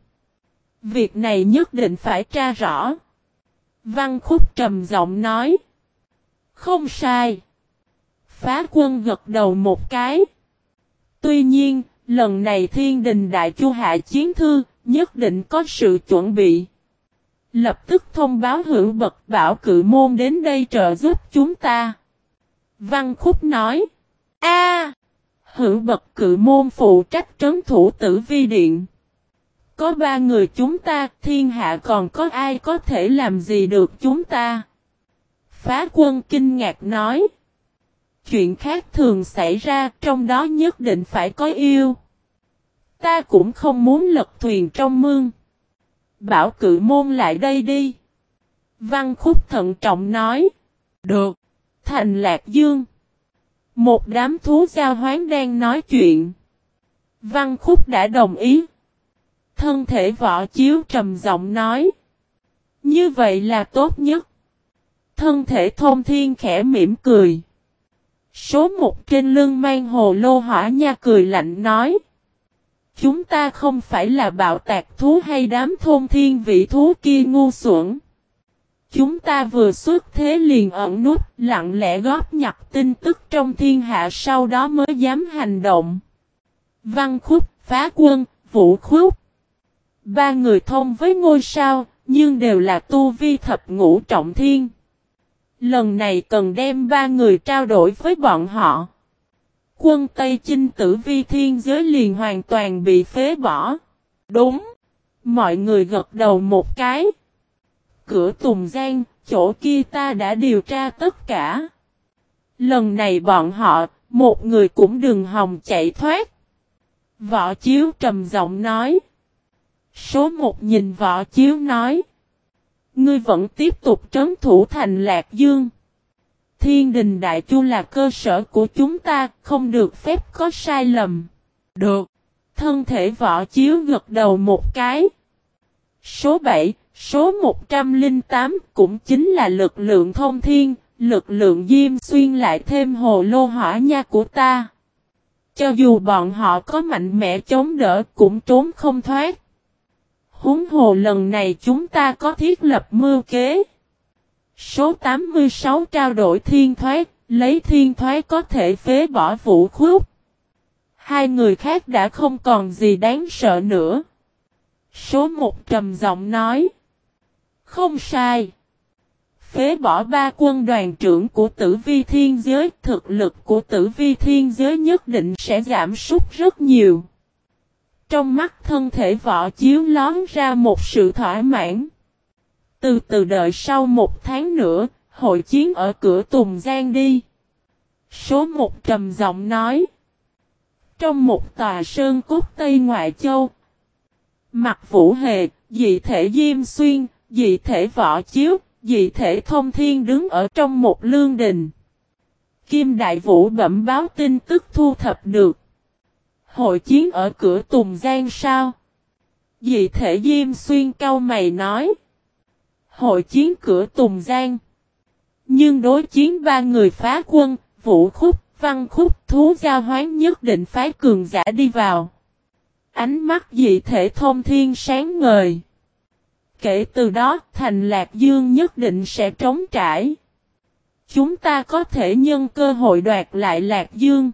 Speaker 1: Việc này nhất định phải tra rõ. Văn khúc trầm giọng nói. Không sai. Phá quân gật đầu một cái. Tuy nhiên, lần này thiên đình đại chu hạ chiến thư, nhất định có sự chuẩn bị. Lập tức thông báo hữu bật bảo cự môn đến đây trợ giúp chúng ta. Văn Khúc nói. A, Hữu bật cự môn phụ trách trấn thủ tử vi điện. Có ba người chúng ta, thiên hạ còn có ai có thể làm gì được chúng ta? Phá quân kinh ngạc nói. Chuyện khác thường xảy ra, trong đó nhất định phải có yêu. Ta cũng không muốn lật thuyền trong mương. Bảo cự môn lại đây đi. Văn khúc thận trọng nói. Được. Thành Lạc Dương. Một đám thú giao hoán đang nói chuyện. Văn khúc đã đồng ý. Thân thể võ chiếu trầm giọng nói. Như vậy là tốt nhất. Thân thể thông thiên khẽ mỉm cười. Số một trên lưng mang hồ lô hỏa nha cười lạnh nói. Chúng ta không phải là bạo tạc thú hay đám thôn thiên vị thú kia ngu xuẩn. Chúng ta vừa xuất thế liền ẩn nút, lặng lẽ góp nhặt tin tức trong thiên hạ sau đó mới dám hành động. Văn khúc, phá quân, vũ khúc. Ba người thông với ngôi sao, nhưng đều là tu vi thập ngũ trọng thiên. Lần này cần đem ba người trao đổi với bọn họ. Quân Tây Chinh tử vi thiên giới liền hoàn toàn bị phế bỏ. Đúng. Mọi người gật đầu một cái. Cửa Tùng Giang, chỗ kia ta đã điều tra tất cả. Lần này bọn họ, một người cũng đừng hòng chạy thoát. Võ Chiếu trầm giọng nói. Số một nhìn Võ Chiếu nói. Ngươi vẫn tiếp tục trấn thủ thành Lạc Dương. Thiên đình Đại Chu là cơ sở của chúng ta, không được phép có sai lầm. Được. Thân thể võ chiếu gật đầu một cái. Số 7, số 108 cũng chính là lực lượng thông thiên, lực lượng diêm xuyên lại thêm hồ lô hỏa nha của ta. Cho dù bọn họ có mạnh mẽ chống đỡ cũng trốn không thoát. Húng hồ lần này chúng ta có thiết lập mưu kế. Số 86 trao đổi thiên thoái, lấy thiên thoái có thể phế bỏ vũ khúc. Hai người khác đã không còn gì đáng sợ nữa. Số 1 trầm giọng nói. Không sai. Phế bỏ ba quân đoàn trưởng của tử vi thiên giới, thực lực của tử vi thiên giới nhất định sẽ giảm sút rất nhiều. Trong mắt thân thể võ chiếu lón ra một sự thỏa mãn. Từ từ đợi sau một tháng nữa, hội chiến ở cửa Tùng Giang đi. Số một trầm giọng nói. Trong một tòa sơn cốt Tây Ngoại Châu. Mặt vũ hề, dị thể Diêm Xuyên, dị thể võ chiếu, dị thể thông thiên đứng ở trong một lương đình. Kim Đại Vũ bẩm báo tin tức thu thập được. Hội chiến ở cửa Tùng Giang sao? Dị thể Diêm Xuyên cao mày nói. Hội chiến cửa Tùng Giang. Nhưng đối chiến ba người phá quân, vũ khúc, văn khúc, thú giao hoán nhất định phái cường giả đi vào. Ánh mắt dị thể thông thiên sáng ngời. Kể từ đó, thành Lạc Dương nhất định sẽ trống trải. Chúng ta có thể nhân cơ hội đoạt lại Lạc Dương.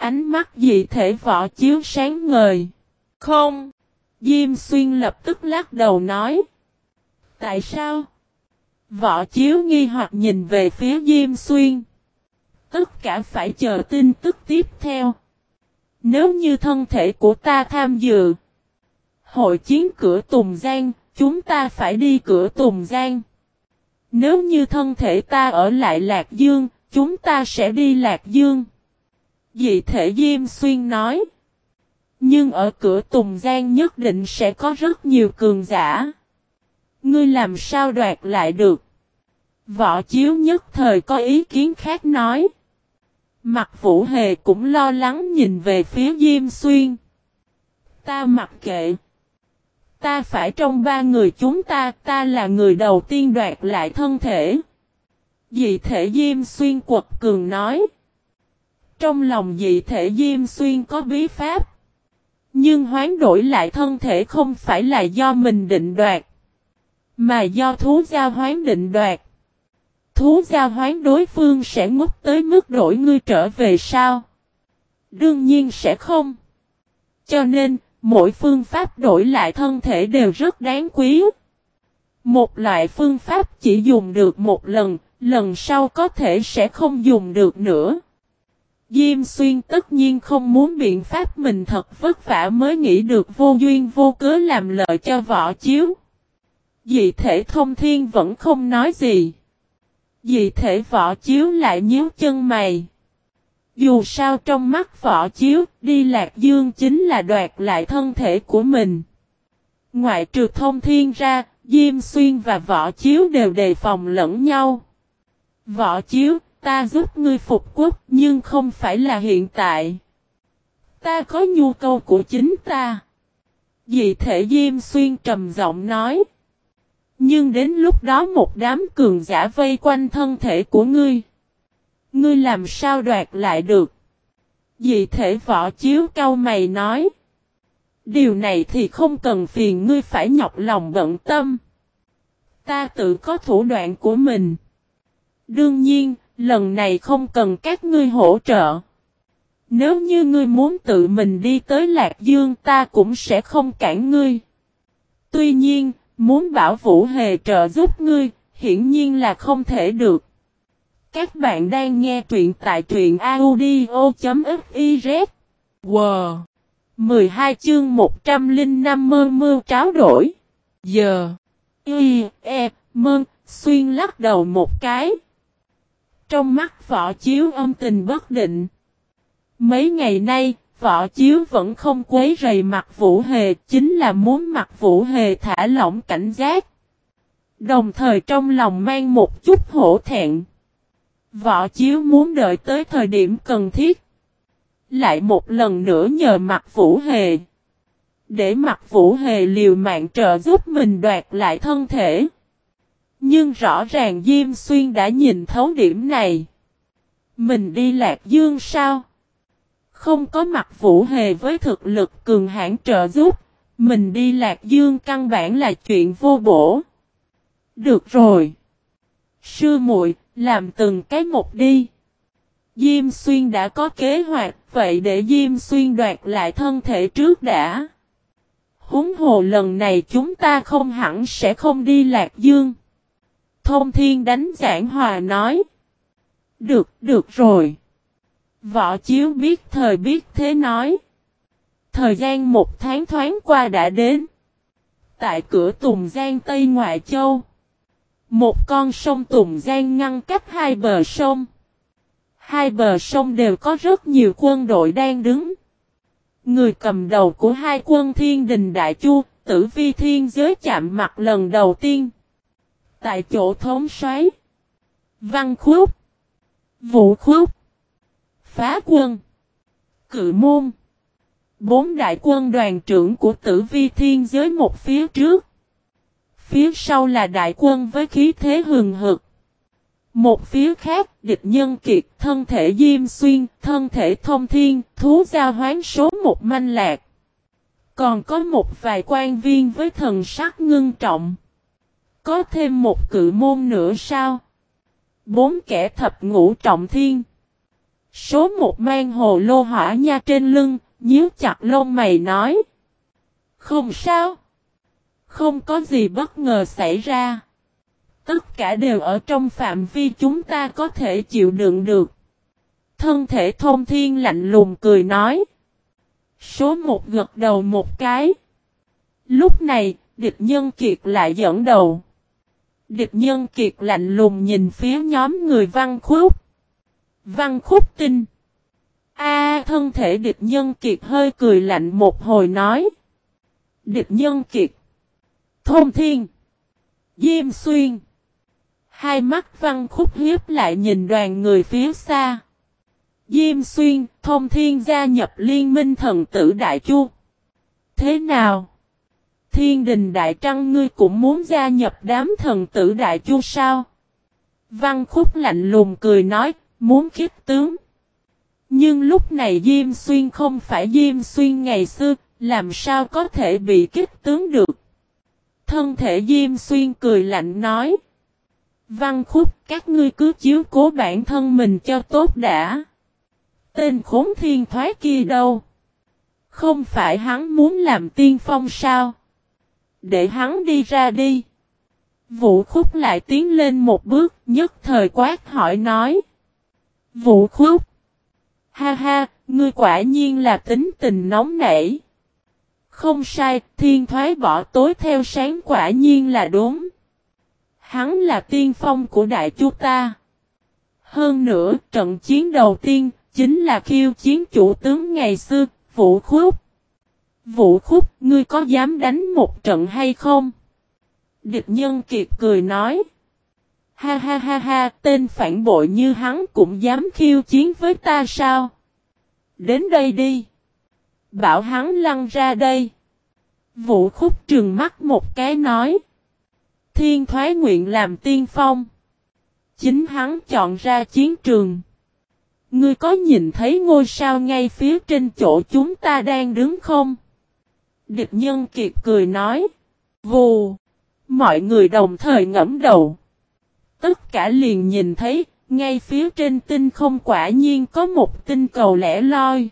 Speaker 1: Ánh mắt dị thể võ chiếu sáng ngời. Không. Diêm xuyên lập tức lắc đầu nói. Tại sao? Võ chiếu nghi hoặc nhìn về phía Diêm Xuyên. Tất cả phải chờ tin tức tiếp theo. Nếu như thân thể của ta tham dự. Hội chiến cửa Tùng Giang, chúng ta phải đi cửa Tùng Giang. Nếu như thân thể ta ở lại Lạc Dương, chúng ta sẽ đi Lạc Dương. Dị thể Diêm Xuyên nói. Nhưng ở cửa Tùng Giang nhất định sẽ có rất nhiều cường giả. Ngươi làm sao đoạt lại được? Võ Chiếu nhất thời có ý kiến khác nói. Mặt Vũ Hề cũng lo lắng nhìn về phía Diêm Xuyên. Ta mặc kệ. Ta phải trong ba người chúng ta, ta là người đầu tiên đoạt lại thân thể. Dị thể Diêm Xuyên quật cường nói. Trong lòng dị thể Diêm Xuyên có bí pháp. Nhưng hoán đổi lại thân thể không phải là do mình định đoạt. Mà do thú gia hoán định đoạt. Thú gia hoán đối phương sẽ ngút tới mức đổi ngươi trở về sao? Đương nhiên sẽ không. Cho nên, mỗi phương pháp đổi lại thân thể đều rất đáng quý. Một loại phương pháp chỉ dùng được một lần, lần sau có thể sẽ không dùng được nữa. Diêm xuyên tất nhiên không muốn biện pháp mình thật vất vả mới nghĩ được vô duyên vô cớ làm lợi cho võ chiếu. Dị thể thông thiên vẫn không nói gì. Dị thể võ chiếu lại nhíu chân mày. Dù sao trong mắt võ chiếu, đi lạc dương chính là đoạt lại thân thể của mình. Ngoại trừ thông thiên ra, Diêm Xuyên và võ chiếu đều đề phòng lẫn nhau. Võ chiếu, ta giúp ngươi phục quốc nhưng không phải là hiện tại. Ta có nhu cầu của chính ta. Dị thể Diêm Xuyên trầm giọng nói. Nhưng đến lúc đó một đám cường giả vây quanh thân thể của ngươi. Ngươi làm sao đoạt lại được? Dị thể võ chiếu cao mày nói. Điều này thì không cần phiền ngươi phải nhọc lòng bận tâm. Ta tự có thủ đoạn của mình. Đương nhiên, lần này không cần các ngươi hỗ trợ. Nếu như ngươi muốn tự mình đi tới Lạc Dương ta cũng sẽ không cản ngươi. Tuy nhiên, muốn bảo Vũ Hề trợ giúp ngươi, hiển nhiên là không thể được. Các bạn đang nghe truyện tại truyện audio.fiz. Wow! 12 chương 105 mơ mơ tráo đổi. Giờ. Y, E, mơn, xuyên lắc đầu một cái. Trong mắt võ chiếu âm tình bất định. Mấy ngày nay, võ chiếu vẫn không quấy rầy mặt vũ hề, chính là muốn mặt vũ hề thả lỏng cảnh giác. Đồng thời trong lòng mang một chút hổ thẹn. Võ chiếu muốn đợi tới thời điểm cần thiết. Lại một lần nữa nhờ mặt vũ hề. Để mặt vũ hề liều mạng trợ giúp mình đoạt lại thân thể. Nhưng rõ ràng Diêm Xuyên đã nhìn thấu điểm này. Mình đi lạc dương sao? Không có mặt vũ hề với thực lực cường hãn trợ giúp. Mình đi lạc dương căn bản là chuyện vô bổ. Được rồi. Sư muội làm từng cái một đi. Diêm xuyên đã có kế hoạch, vậy để Diêm xuyên đoạt lại thân thể trước đã. Húng hồ lần này chúng ta không hẳn sẽ không đi lạc dương. Thông thiên đánh giảng hòa nói. Được, được rồi. Võ chiếu biết thời biết thế nói. Thời gian một tháng thoáng qua đã đến. Tại cửa Tùng Giang Tây Ngoại Châu. Một con sông Tùng Giang ngăn cách hai bờ sông. Hai bờ sông đều có rất nhiều quân đội đang đứng. Người cầm đầu của hai quân thiên đình đại chu, tử vi thiên giới chạm mặt lần đầu tiên. Tại chỗ thống xoáy. Văn khúc. Vũ khúc. Phá quân. Cự môn. Bốn đại quân đoàn trưởng của tử vi thiên giới một phía trước. Phía sau là đại quân với khí thế hừng hực. Một phía khác, địch nhân kiệt, thân thể diêm xuyên, thân thể thông thiên, thú giao hoán số một manh lạc. Còn có một vài quan viên với thần sắc ngưng trọng. Có thêm một cự môn nữa sao? Bốn kẻ thập ngũ trọng thiên. Số một mang hồ lô hỏa nha trên lưng, nhíu chặt lông mày nói. Không sao. Không có gì bất ngờ xảy ra. Tất cả đều ở trong phạm vi chúng ta có thể chịu đựng được. Thân thể thông thiên lạnh lùng cười nói. Số một gật đầu một cái. Lúc này, địch nhân kiệt lại dẫn đầu. Địch nhân kiệt lạnh lùng nhìn phía nhóm người văn khúc. Văn khúc tinh. A thân thể địch nhân kiệt hơi cười lạnh một hồi nói. Địch nhân kiệt. Thôn thiên. Diêm xuyên. Hai mắt văn khúc hiếp lại nhìn đoàn người phía xa. Diêm xuyên, thông thiên gia nhập liên minh thần tử Đại Chu. Thế nào? Thiên đình Đại Trăng ngươi cũng muốn gia nhập đám thần tử Đại Chu sao? Văn khúc lạnh lùng cười nói, muốn khiếp tướng. Nhưng lúc này Diêm Xuyên không phải Diêm Xuyên ngày xưa, làm sao có thể bị kích tướng được. Thân thể Diêm Xuyên cười lạnh nói. Văn khúc các ngươi cứ chiếu cố bản thân mình cho tốt đã. Tên khốn thiên thoái kia đâu? Không phải hắn muốn làm tiên phong sao? Để hắn đi ra đi. Vũ khúc lại tiến lên một bước nhất thời quát hỏi nói. Vũ khúc. Ha ha, ngươi quả nhiên là tính tình nóng nảy. Không sai, thiên thoái bỏ tối theo sáng quả nhiên là đúng. Hắn là tiên phong của đại chu ta. Hơn nữa, trận chiến đầu tiên, chính là khiêu chiến chủ tướng ngày xưa, Vũ Khúc. Vũ Khúc, ngươi có dám đánh một trận hay không? Địch nhân kiệt cười nói. Ha ha ha ha, tên phản bội như hắn cũng dám khiêu chiến với ta sao? Đến đây đi. Bảo hắn lăn ra đây. Vũ khúc trừng mắt một cái nói. Thiên thoái nguyện làm tiên phong. Chính hắn chọn ra chiến trường. Ngươi có nhìn thấy ngôi sao ngay phía trên chỗ chúng ta đang đứng không? Địch nhân kiệt cười nói. Vù. Mọi người đồng thời ngẫm đầu. Tất cả liền nhìn thấy, ngay phía trên tinh không quả nhiên có một tinh cầu lẻ loi.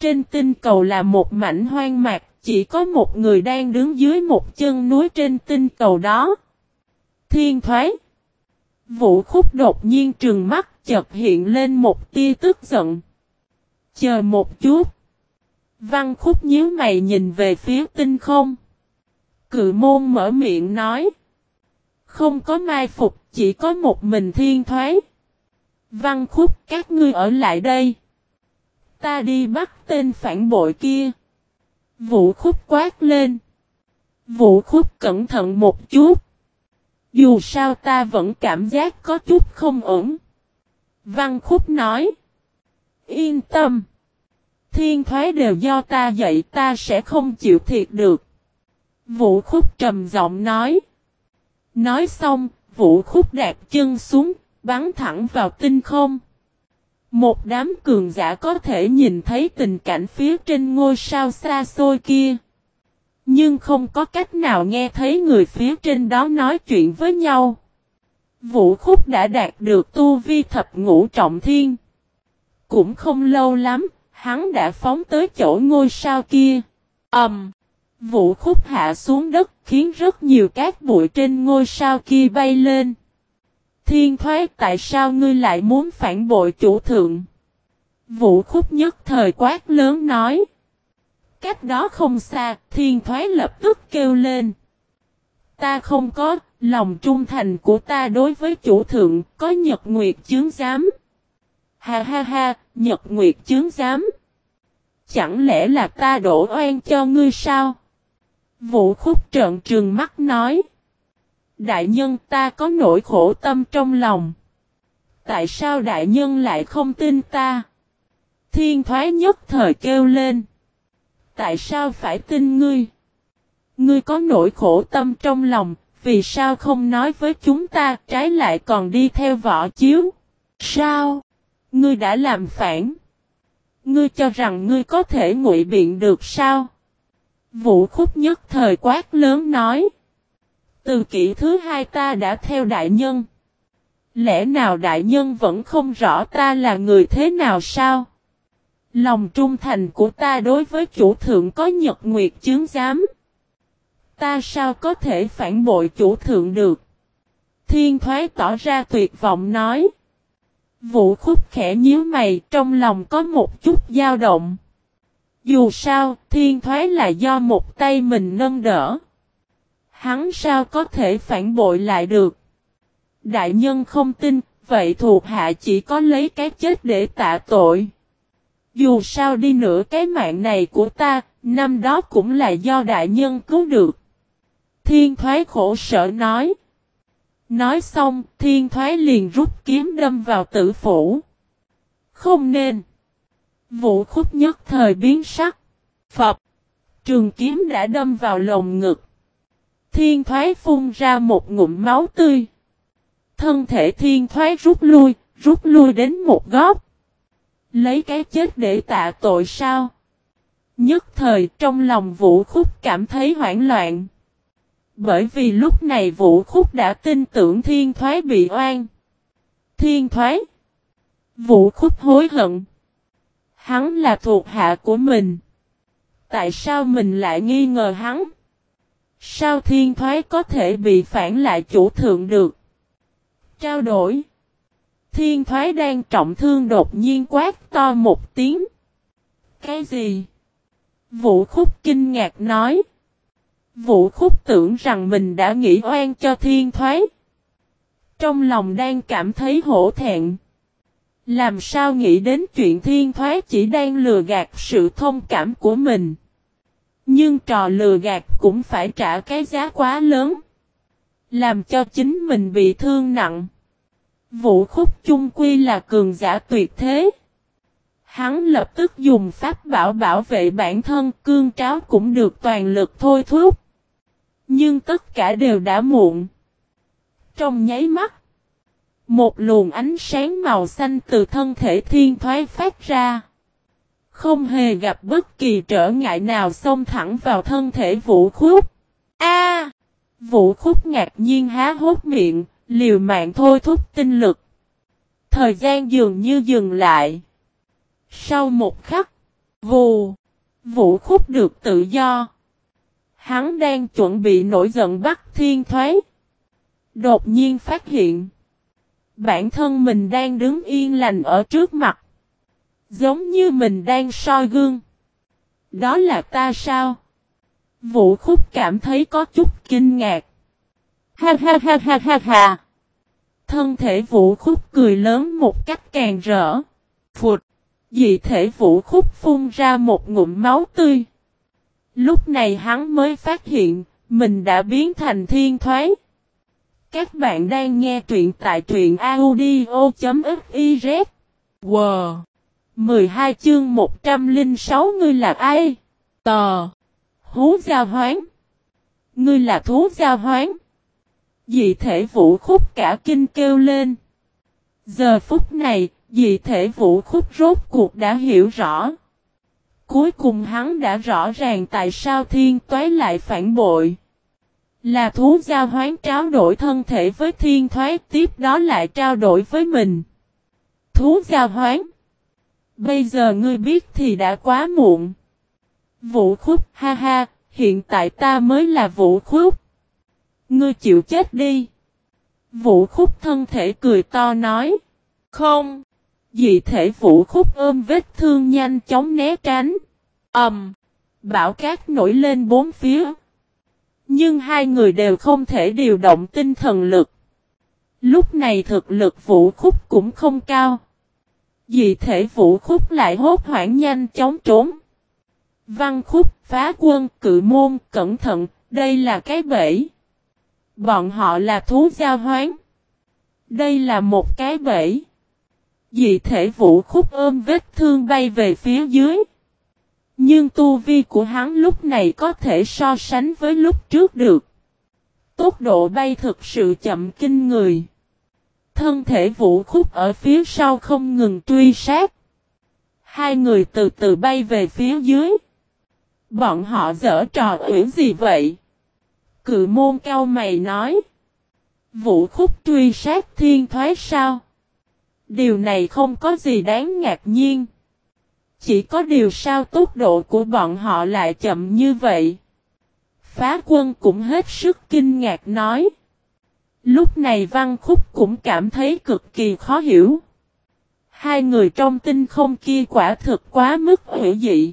Speaker 1: Trên tinh cầu là một mảnh hoang mạc, chỉ có một người đang đứng dưới một chân núi trên tinh cầu đó. Thiên thoái. Vũ khúc đột nhiên trừng mắt chợt hiện lên một tia tức giận. Chờ một chút. Văn khúc nhíu mày nhìn về phía tinh không. Cự môn mở miệng nói. Không có mai phục, chỉ có một mình thiên thoái. Văn khúc các ngươi ở lại đây. Ta đi bắt tên phản bội kia. Vũ khúc quát lên. Vũ khúc cẩn thận một chút. Dù sao ta vẫn cảm giác có chút không ổn. Văn khúc nói. Yên tâm. Thiên thoái đều do ta dạy ta sẽ không chịu thiệt được. Vũ khúc trầm giọng nói. Nói xong, vũ khúc đạp chân xuống, bắn thẳng vào tinh không. Một đám cường giả có thể nhìn thấy tình cảnh phía trên ngôi sao xa xôi kia. Nhưng không có cách nào nghe thấy người phía trên đó nói chuyện với nhau. Vũ khúc đã đạt được tu vi thập ngũ trọng thiên. Cũng không lâu lắm, hắn đã phóng tới chỗ ngôi sao kia. Ẩm! Um, vũ khúc hạ xuống đất khiến rất nhiều cát bụi trên ngôi sao kia bay lên. Thiên thoát tại sao ngươi lại muốn phản bội chủ thượng? Vũ khúc nhất thời quát lớn nói. Cách đó không xa, thiên thoái lập tức kêu lên. Ta không có, lòng trung thành của ta đối với chủ thượng, có nhật nguyệt chướng giám. Ha ha ha, nhật nguyệt chướng giám. Chẳng lẽ là ta đổ oan cho ngươi sao? Vũ khúc trợn trừng mắt nói. Đại nhân ta có nỗi khổ tâm trong lòng. Tại sao đại nhân lại không tin ta? Thiên thoái nhất thời kêu lên. Tại sao phải tin ngươi? Ngươi có nỗi khổ tâm trong lòng, vì sao không nói với chúng ta, trái lại còn đi theo võ chiếu? Sao? Ngươi đã làm phản. Ngươi cho rằng ngươi có thể ngụy biện được sao? Vũ khúc nhất thời quát lớn nói. Từ kỷ thứ hai ta đã theo đại nhân. Lẽ nào đại nhân vẫn không rõ ta là người thế nào sao? Lòng trung thành của ta đối với chủ thượng có nhật nguyệt chứng giám. Ta sao có thể phản bội chủ thượng được? Thiên thoái tỏ ra tuyệt vọng nói. Vũ khúc khẽ nhíu mày trong lòng có một chút dao động. Dù sao, thiên thoái là do một tay mình nâng đỡ. Hắn sao có thể phản bội lại được? Đại nhân không tin, vậy thuộc hạ chỉ có lấy cái chết để tạ tội. Dù sao đi nữa cái mạng này của ta, năm đó cũng là do đại nhân cứu được. Thiên thoái khổ sở nói. Nói xong, thiên thoái liền rút kiếm đâm vào tử phủ. Không nên. Vũ khúc nhất thời biến sắc. Phật. Trường kiếm đã đâm vào lồng ngực. Thiên thoái phun ra một ngụm máu tươi. Thân thể thiên thoái rút lui, rút lui đến một góc. Lấy cái chết để tạ tội sao? Nhất thời trong lòng vũ khúc cảm thấy hoảng loạn. Bởi vì lúc này vũ khúc đã tin tưởng thiên thoái bị oan. Thiên thoái. Vũ khúc hối hận. Hắn là thuộc hạ của mình. Tại sao mình lại nghi ngờ hắn? Sao thiên thoái có thể bị phản lại chủ thượng được? Trao đổi. Thiên thoái đang trọng thương đột nhiên quát to một tiếng. Cái gì? Vũ khúc kinh ngạc nói. Vũ khúc tưởng rằng mình đã nghĩ oan cho thiên thoái. Trong lòng đang cảm thấy hổ thẹn. Làm sao nghĩ đến chuyện thiên thoái chỉ đang lừa gạt sự thông cảm của mình. Nhưng trò lừa gạt cũng phải trả cái giá quá lớn. Làm cho chính mình bị thương nặng. Vũ khúc chung quy là cường giả tuyệt thế. Hắn lập tức dùng pháp bảo bảo vệ bản thân, cương tráo cũng được toàn lực thôi thúc. Nhưng tất cả đều đã muộn. Trong nháy mắt. Một luồng ánh sáng màu xanh từ thân thể thiên thoái phát ra. Không hề gặp bất kỳ trở ngại nào xông thẳng vào thân thể vũ khúc. A! vũ khúc ngạc nhiên há hốt miệng, liều mạng thôi thúc tinh lực. Thời gian dường như dừng lại. Sau một khắc, vù, vũ khúc được tự do. Hắn đang chuẩn bị nổi giận bắt thiên thoái. Đột nhiên phát hiện. Bản thân mình đang đứng yên lành ở trước mặt. Giống như mình đang soi gương. Đó là ta sao? Vũ khúc cảm thấy có chút kinh ngạc. Ha ha ha ha ha ha. Thân thể vũ khúc cười lớn một cách càng rỡ. Phụt. Dị thể vũ khúc phun ra một ngụm máu tươi. Lúc này hắn mới phát hiện, mình đã biến thành thiên thoái. Các bạn đang nghe truyện tại truyện audio.fiz. Wow! 12 chương 106 ngươi là ai? Tò! Hú giao hoán! Ngươi là thú giao hoán! Dị thể vũ khúc cả kinh kêu lên. Giờ phút này, dị thể vũ khúc rốt cuộc đã hiểu rõ. Cuối cùng hắn đã rõ ràng tại sao thiên toái lại phản bội. Là thú giao hoán trao đổi thân thể với thiên thoái tiếp đó lại trao đổi với mình. Thú giao hoán. Bây giờ ngươi biết thì đã quá muộn. Vũ khúc ha ha, hiện tại ta mới là vũ khúc. Ngươi chịu chết đi. Vũ khúc thân thể cười to nói. Không. Dị thể vũ khúc ôm vết thương nhanh chóng né tránh. Ẩm. Um, bão cát nổi lên bốn phía. Nhưng hai người đều không thể điều động tinh thần lực. Lúc này thực lực vũ khúc cũng không cao. Dị thể vũ khúc lại hốt hoảng nhanh chóng trốn. Văn khúc, phá quân, cự môn, cẩn thận, đây là cái bẫy. Bọn họ là thú giao hoán. Đây là một cái bẫy. Dị thể vũ khúc ôm vết thương bay về phía dưới. Nhưng tu vi của hắn lúc này có thể so sánh với lúc trước được. Tốc độ bay thực sự chậm kinh người. Thân thể vũ khúc ở phía sau không ngừng truy sát. Hai người từ từ bay về phía dưới. Bọn họ dở trò uyển gì vậy? Cự môn cao mày nói. Vũ khúc truy sát thiên thoái sao? Điều này không có gì đáng ngạc nhiên. Chỉ có điều sao tốc độ của bọn họ lại chậm như vậy. Phá quân cũng hết sức kinh ngạc nói. Lúc này văn khúc cũng cảm thấy cực kỳ khó hiểu. Hai người trong tinh không kia quả thực quá mức hữu dị.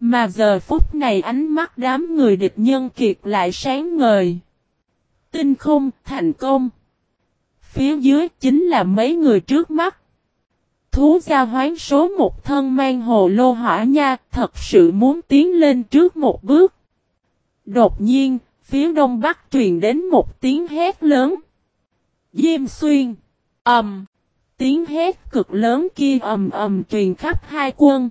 Speaker 1: Mà giờ phút này ánh mắt đám người địch nhân kiệt lại sáng ngời. Tinh không thành công. Phía dưới chính là mấy người trước mắt. thú giao hoán số một thân mang hồ lô hỏa nha, thật sự muốn tiến lên trước một bước. Đột nhiên, phía đông bắc truyền đến một tiếng hét lớn. Diêm xuyên, ầm, tiếng hét cực lớn kia ầm ầm truyền khắp hai quân.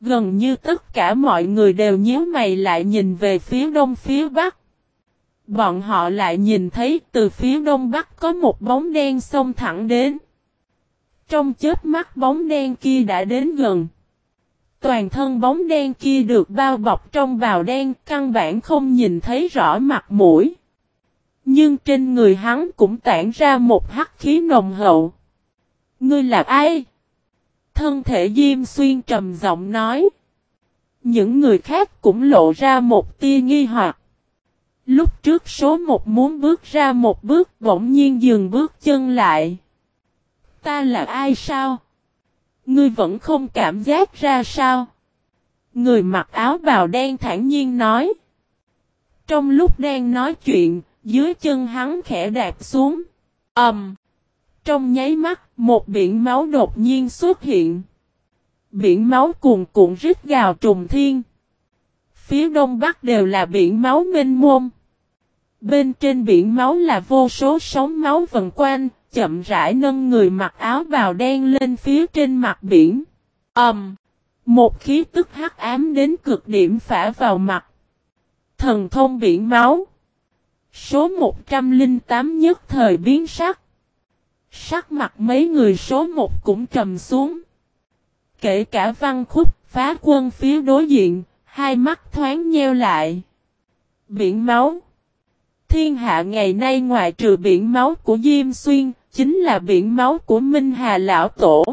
Speaker 1: Gần như tất cả mọi người đều nhíu mày lại nhìn về phía đông phía bắc. Bọn họ lại nhìn thấy từ phía đông bắc có một bóng đen xông thẳng đến. Trong chết mắt bóng đen kia đã đến gần. Toàn thân bóng đen kia được bao bọc trong bào đen, căn bản không nhìn thấy rõ mặt mũi. Nhưng trên người hắn cũng tản ra một hắc khí nồng hậu. Ngươi là ai? Thân thể Diêm Xuyên trầm giọng nói. Những người khác cũng lộ ra một tia nghi hoặc. Lúc trước số một muốn bước ra một bước bỗng nhiên dừng bước chân lại. Ta là ai sao? Ngươi vẫn không cảm giác ra sao? Người mặc áo bào đen thản nhiên nói. Trong lúc đang nói chuyện, dưới chân hắn khẽ đạp xuống. ầm, um, Trong nháy mắt, một biển máu đột nhiên xuất hiện. Biển máu cuồn cuộn rít gào trùng thiên. Phía đông bắc đều là biển máu mênh mông. Bên trên biển máu là vô số sóng máu vần quanh, chậm rãi nâng người mặc áo bào đen lên phía trên mặt biển. ầm, um, Một khí tức hắc ám đến cực điểm phả vào mặt. Thần thông biển máu. Số 108 nhất thời biến sắc. Sắc mặt mấy người số 1 cũng trầm xuống. Kể cả văn khúc phá quân phía đối diện, hai mắt thoáng nheo lại. Biển máu. Thiên hạ ngày nay ngoài trừ biển máu của Diêm Xuyên, chính là biển máu của Minh Hà Lão Tổ.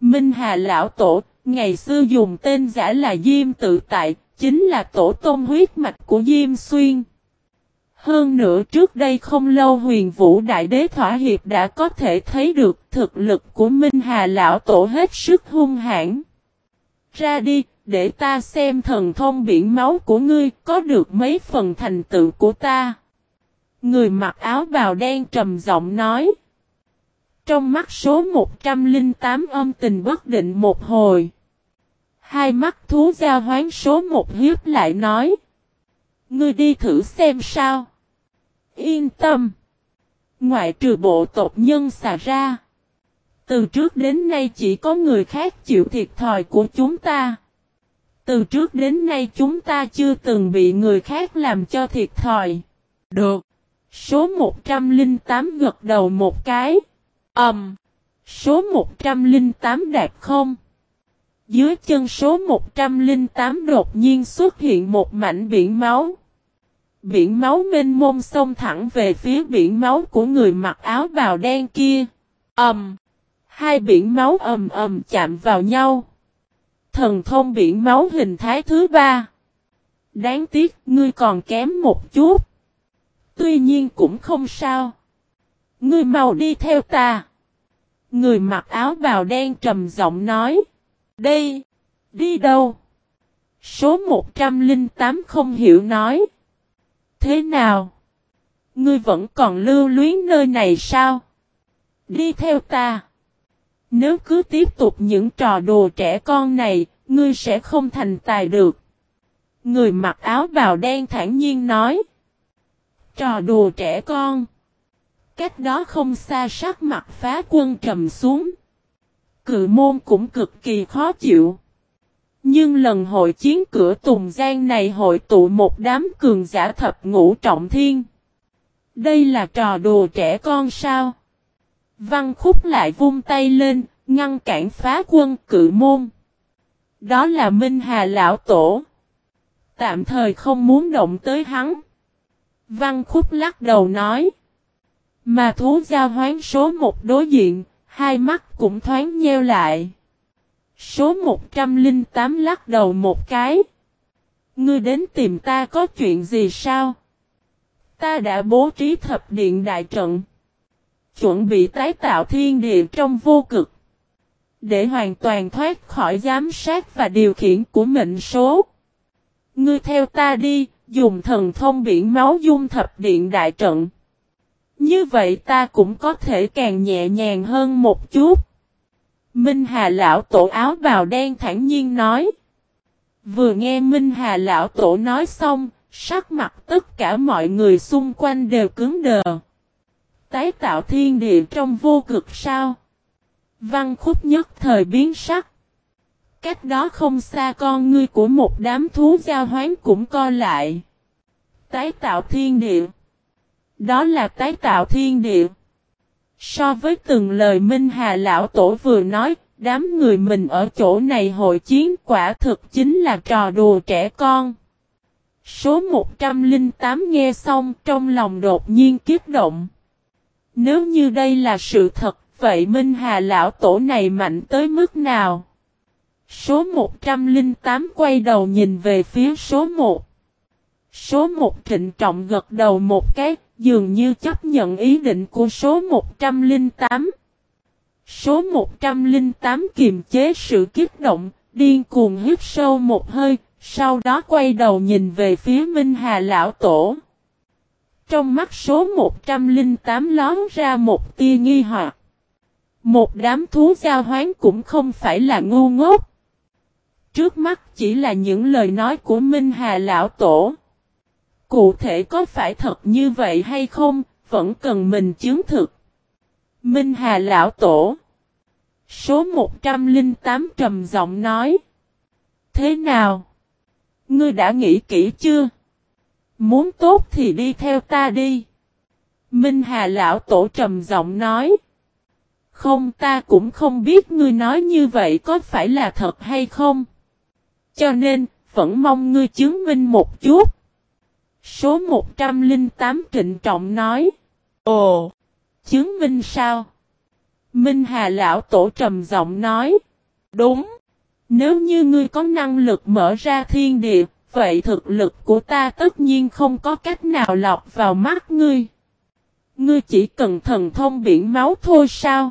Speaker 1: Minh Hà Lão Tổ, ngày xưa dùng tên giả là Diêm Tự Tại, chính là tổ tôn huyết mạch của Diêm Xuyên. Hơn nữa trước đây không lâu huyền vũ đại đế thỏa hiệp đã có thể thấy được thực lực của Minh Hà Lão Tổ hết sức hung hãn. Ra đi, để ta xem thần thông biển máu của ngươi có được mấy phần thành tựu của ta. Người mặc áo bào đen trầm giọng nói. Trong mắt số 108 âm tình bất định một hồi. Hai mắt thú giao hoán số một hiếp lại nói. Ngươi đi thử xem sao. Yên tâm. Ngoại trừ bộ tộc nhân xà ra. Từ trước đến nay chỉ có người khác chịu thiệt thòi của chúng ta. Từ trước đến nay chúng ta chưa từng bị người khác làm cho thiệt thòi. Được. Số 108 gật đầu một cái. Ẩm. Um, số 108 đạt không. Dưới chân số 108 đột nhiên xuất hiện một mảnh biển máu. Biển máu mênh mông xông thẳng về phía biển máu của người mặc áo bào đen kia. Ẩm. Um, hai biển máu ầm ầm chạm vào nhau. Thần thông biển máu hình thái thứ ba. Đáng tiếc, ngươi còn kém một chút. Tuy nhiên cũng không sao. Ngươi mau đi theo ta. Người mặc áo bào đen trầm giọng nói. Đây. Đi đâu? Số 108 không hiểu nói. Thế nào? Ngươi vẫn còn lưu luyến nơi này sao? Đi theo ta. Nếu cứ tiếp tục những trò đồ trẻ con này, ngươi sẽ không thành tài được. Người mặc áo bào đen thản nhiên nói. Trò đồ trẻ con. Cách đó không xa sắc mặt phá quân trầm xuống. Cự môn cũng cực kỳ khó chịu. Nhưng lần hội chiến cửa Tùng Giang này hội tụ một đám cường giả thập ngũ trọng thiên. Đây là trò đồ trẻ con sao? Văn khúc lại vung tay lên, ngăn cản phá quân cự môn. Đó là Minh Hà Lão Tổ. Tạm thời không muốn động tới hắn. Văn khúc lắc đầu nói. Mà thú giao hoán số một đối diện, hai mắt cũng thoáng nheo lại. Số 108 lắc đầu một cái. Ngươi đến tìm ta có chuyện gì sao? Ta đã bố trí thập điện đại trận. Chuẩn bị tái tạo thiên địa trong vô cực. Để hoàn toàn thoát khỏi giám sát và điều khiển của mệnh số. Ngươi theo ta đi, dùng thần thông biển máu dung thập điện đại trận. Như vậy ta cũng có thể càng nhẹ nhàng hơn một chút. Minh Hà lão tổ áo bào đen thản nhiên nói. Vừa nghe Minh Hà lão tổ nói xong, sắc mặt tất cả mọi người xung quanh đều cứng đờ. Tái tạo thiên địa trong vô cực sao? Văn khúc nhất thời biến sắc. Cách đó không xa con ngươi của một đám thú giao hoán cũng co lại. Tái tạo thiên địa. Đó là tái tạo thiên địa. So với từng lời Minh Hà Lão Tổ vừa nói, đám người mình ở chỗ này hội chiến quả thực chính là trò đùa trẻ con. Số 108 nghe xong trong lòng đột nhiên kiếp động. Nếu như đây là sự thật, vậy Minh Hà Lão Tổ này mạnh tới mức nào? Số 108 quay đầu nhìn về phía số 1. Số 1 trịnh trọng gật đầu một cái, dường như chấp nhận ý định của số 108. Số 108 kiềm chế sự kích động, điên cuồng hít sâu một hơi, sau đó quay đầu nhìn về phía Minh Hà Lão Tổ. Trong mắt số 108 lón ra một tia nghi hoặc. Một đám thú giao hoán cũng không phải là ngu ngốc. Trước mắt chỉ là những lời nói của Minh Hà Lão Tổ. Cụ thể có phải thật như vậy hay không, vẫn cần mình chứng thực. Minh Hà Lão Tổ Số 108 trầm giọng nói Thế nào? Ngươi đã nghĩ kỹ chưa? Muốn tốt thì đi theo ta đi. Minh Hà Lão Tổ trầm giọng nói Không ta cũng không biết ngươi nói như vậy có phải là thật hay không. Cho nên, vẫn mong ngươi chứng minh một chút. Số 108 trịnh trọng nói. Ồ! Chứng minh sao? Minh Hà Lão Tổ trầm giọng nói. Đúng! Nếu như ngươi có năng lực mở ra thiên địa, vậy thực lực của ta tất nhiên không có cách nào lọc vào mắt ngươi. Ngươi chỉ cần thần thông biển máu thôi sao?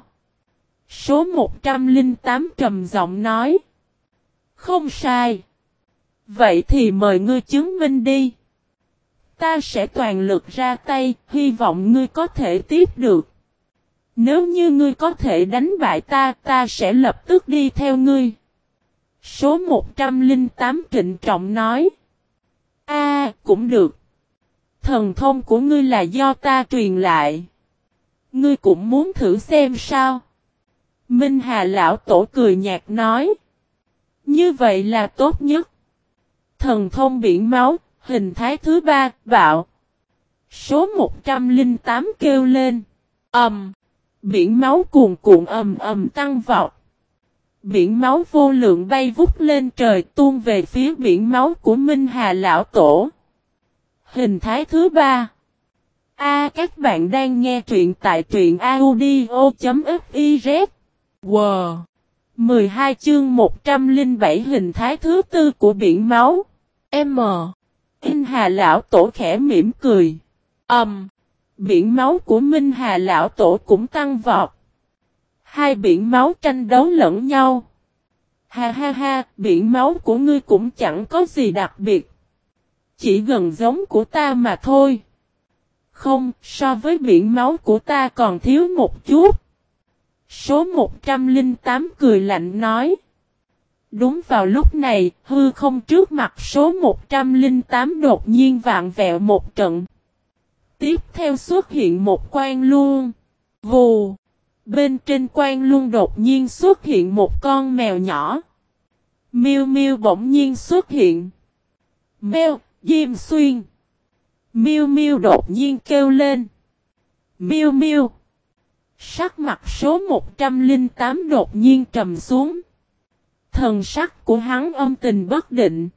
Speaker 1: Số 108 trầm giọng nói. Không sai. Vậy thì mời ngươi chứng minh đi. Ta sẽ toàn lực ra tay, hy vọng ngươi có thể tiếp được. Nếu như ngươi có thể đánh bại ta, ta sẽ lập tức đi theo ngươi. Số 108 trịnh trọng nói. A, cũng được. Thần thông của ngươi là do ta truyền lại. Ngươi cũng muốn thử xem sao. Minh Hà Lão Tổ cười nhạt nói. Như vậy là tốt nhất. Thần thông biển máu, hình thái thứ ba, bạo. Số 108 kêu lên. Ẩm. Um, biển máu cuồn cuộn ầm ầm tăng vọt. Biển máu vô lượng bay vút lên trời tuôn về phía biển máu của Minh Hà Lão Tổ. Hình thái thứ ba. A các bạn đang nghe truyện tại truyện audio.fiz. Wow! 12 chương 107 hình thái thứ tư của biển máu. M. Minh Hà Lão Tổ khẽ mỉm cười. Âm. Um, biển máu của Minh Hà Lão Tổ cũng tăng vọt. Hai biển máu tranh đấu lẫn nhau. Ha ha ha, biển máu của ngươi cũng chẳng có gì đặc biệt. Chỉ gần giống của ta mà thôi. Không, so với biển máu của ta còn thiếu một chút. Số 108 cười lạnh nói. Đúng vào lúc này, hư không trước mặt số 108 đột nhiên vạn vẹo một trận. Tiếp theo xuất hiện một quan luôn. Vù. Bên trên quan luôn đột nhiên xuất hiện một con mèo nhỏ. Miêu Miêu bỗng nhiên xuất hiện. Mèo, Diêm Xuyên. Miêu Miêu đột nhiên kêu lên. Miêu Miêu. Sắc mặt số 108 đột nhiên trầm xuống. Thần sắc của hắn âm tình bất định.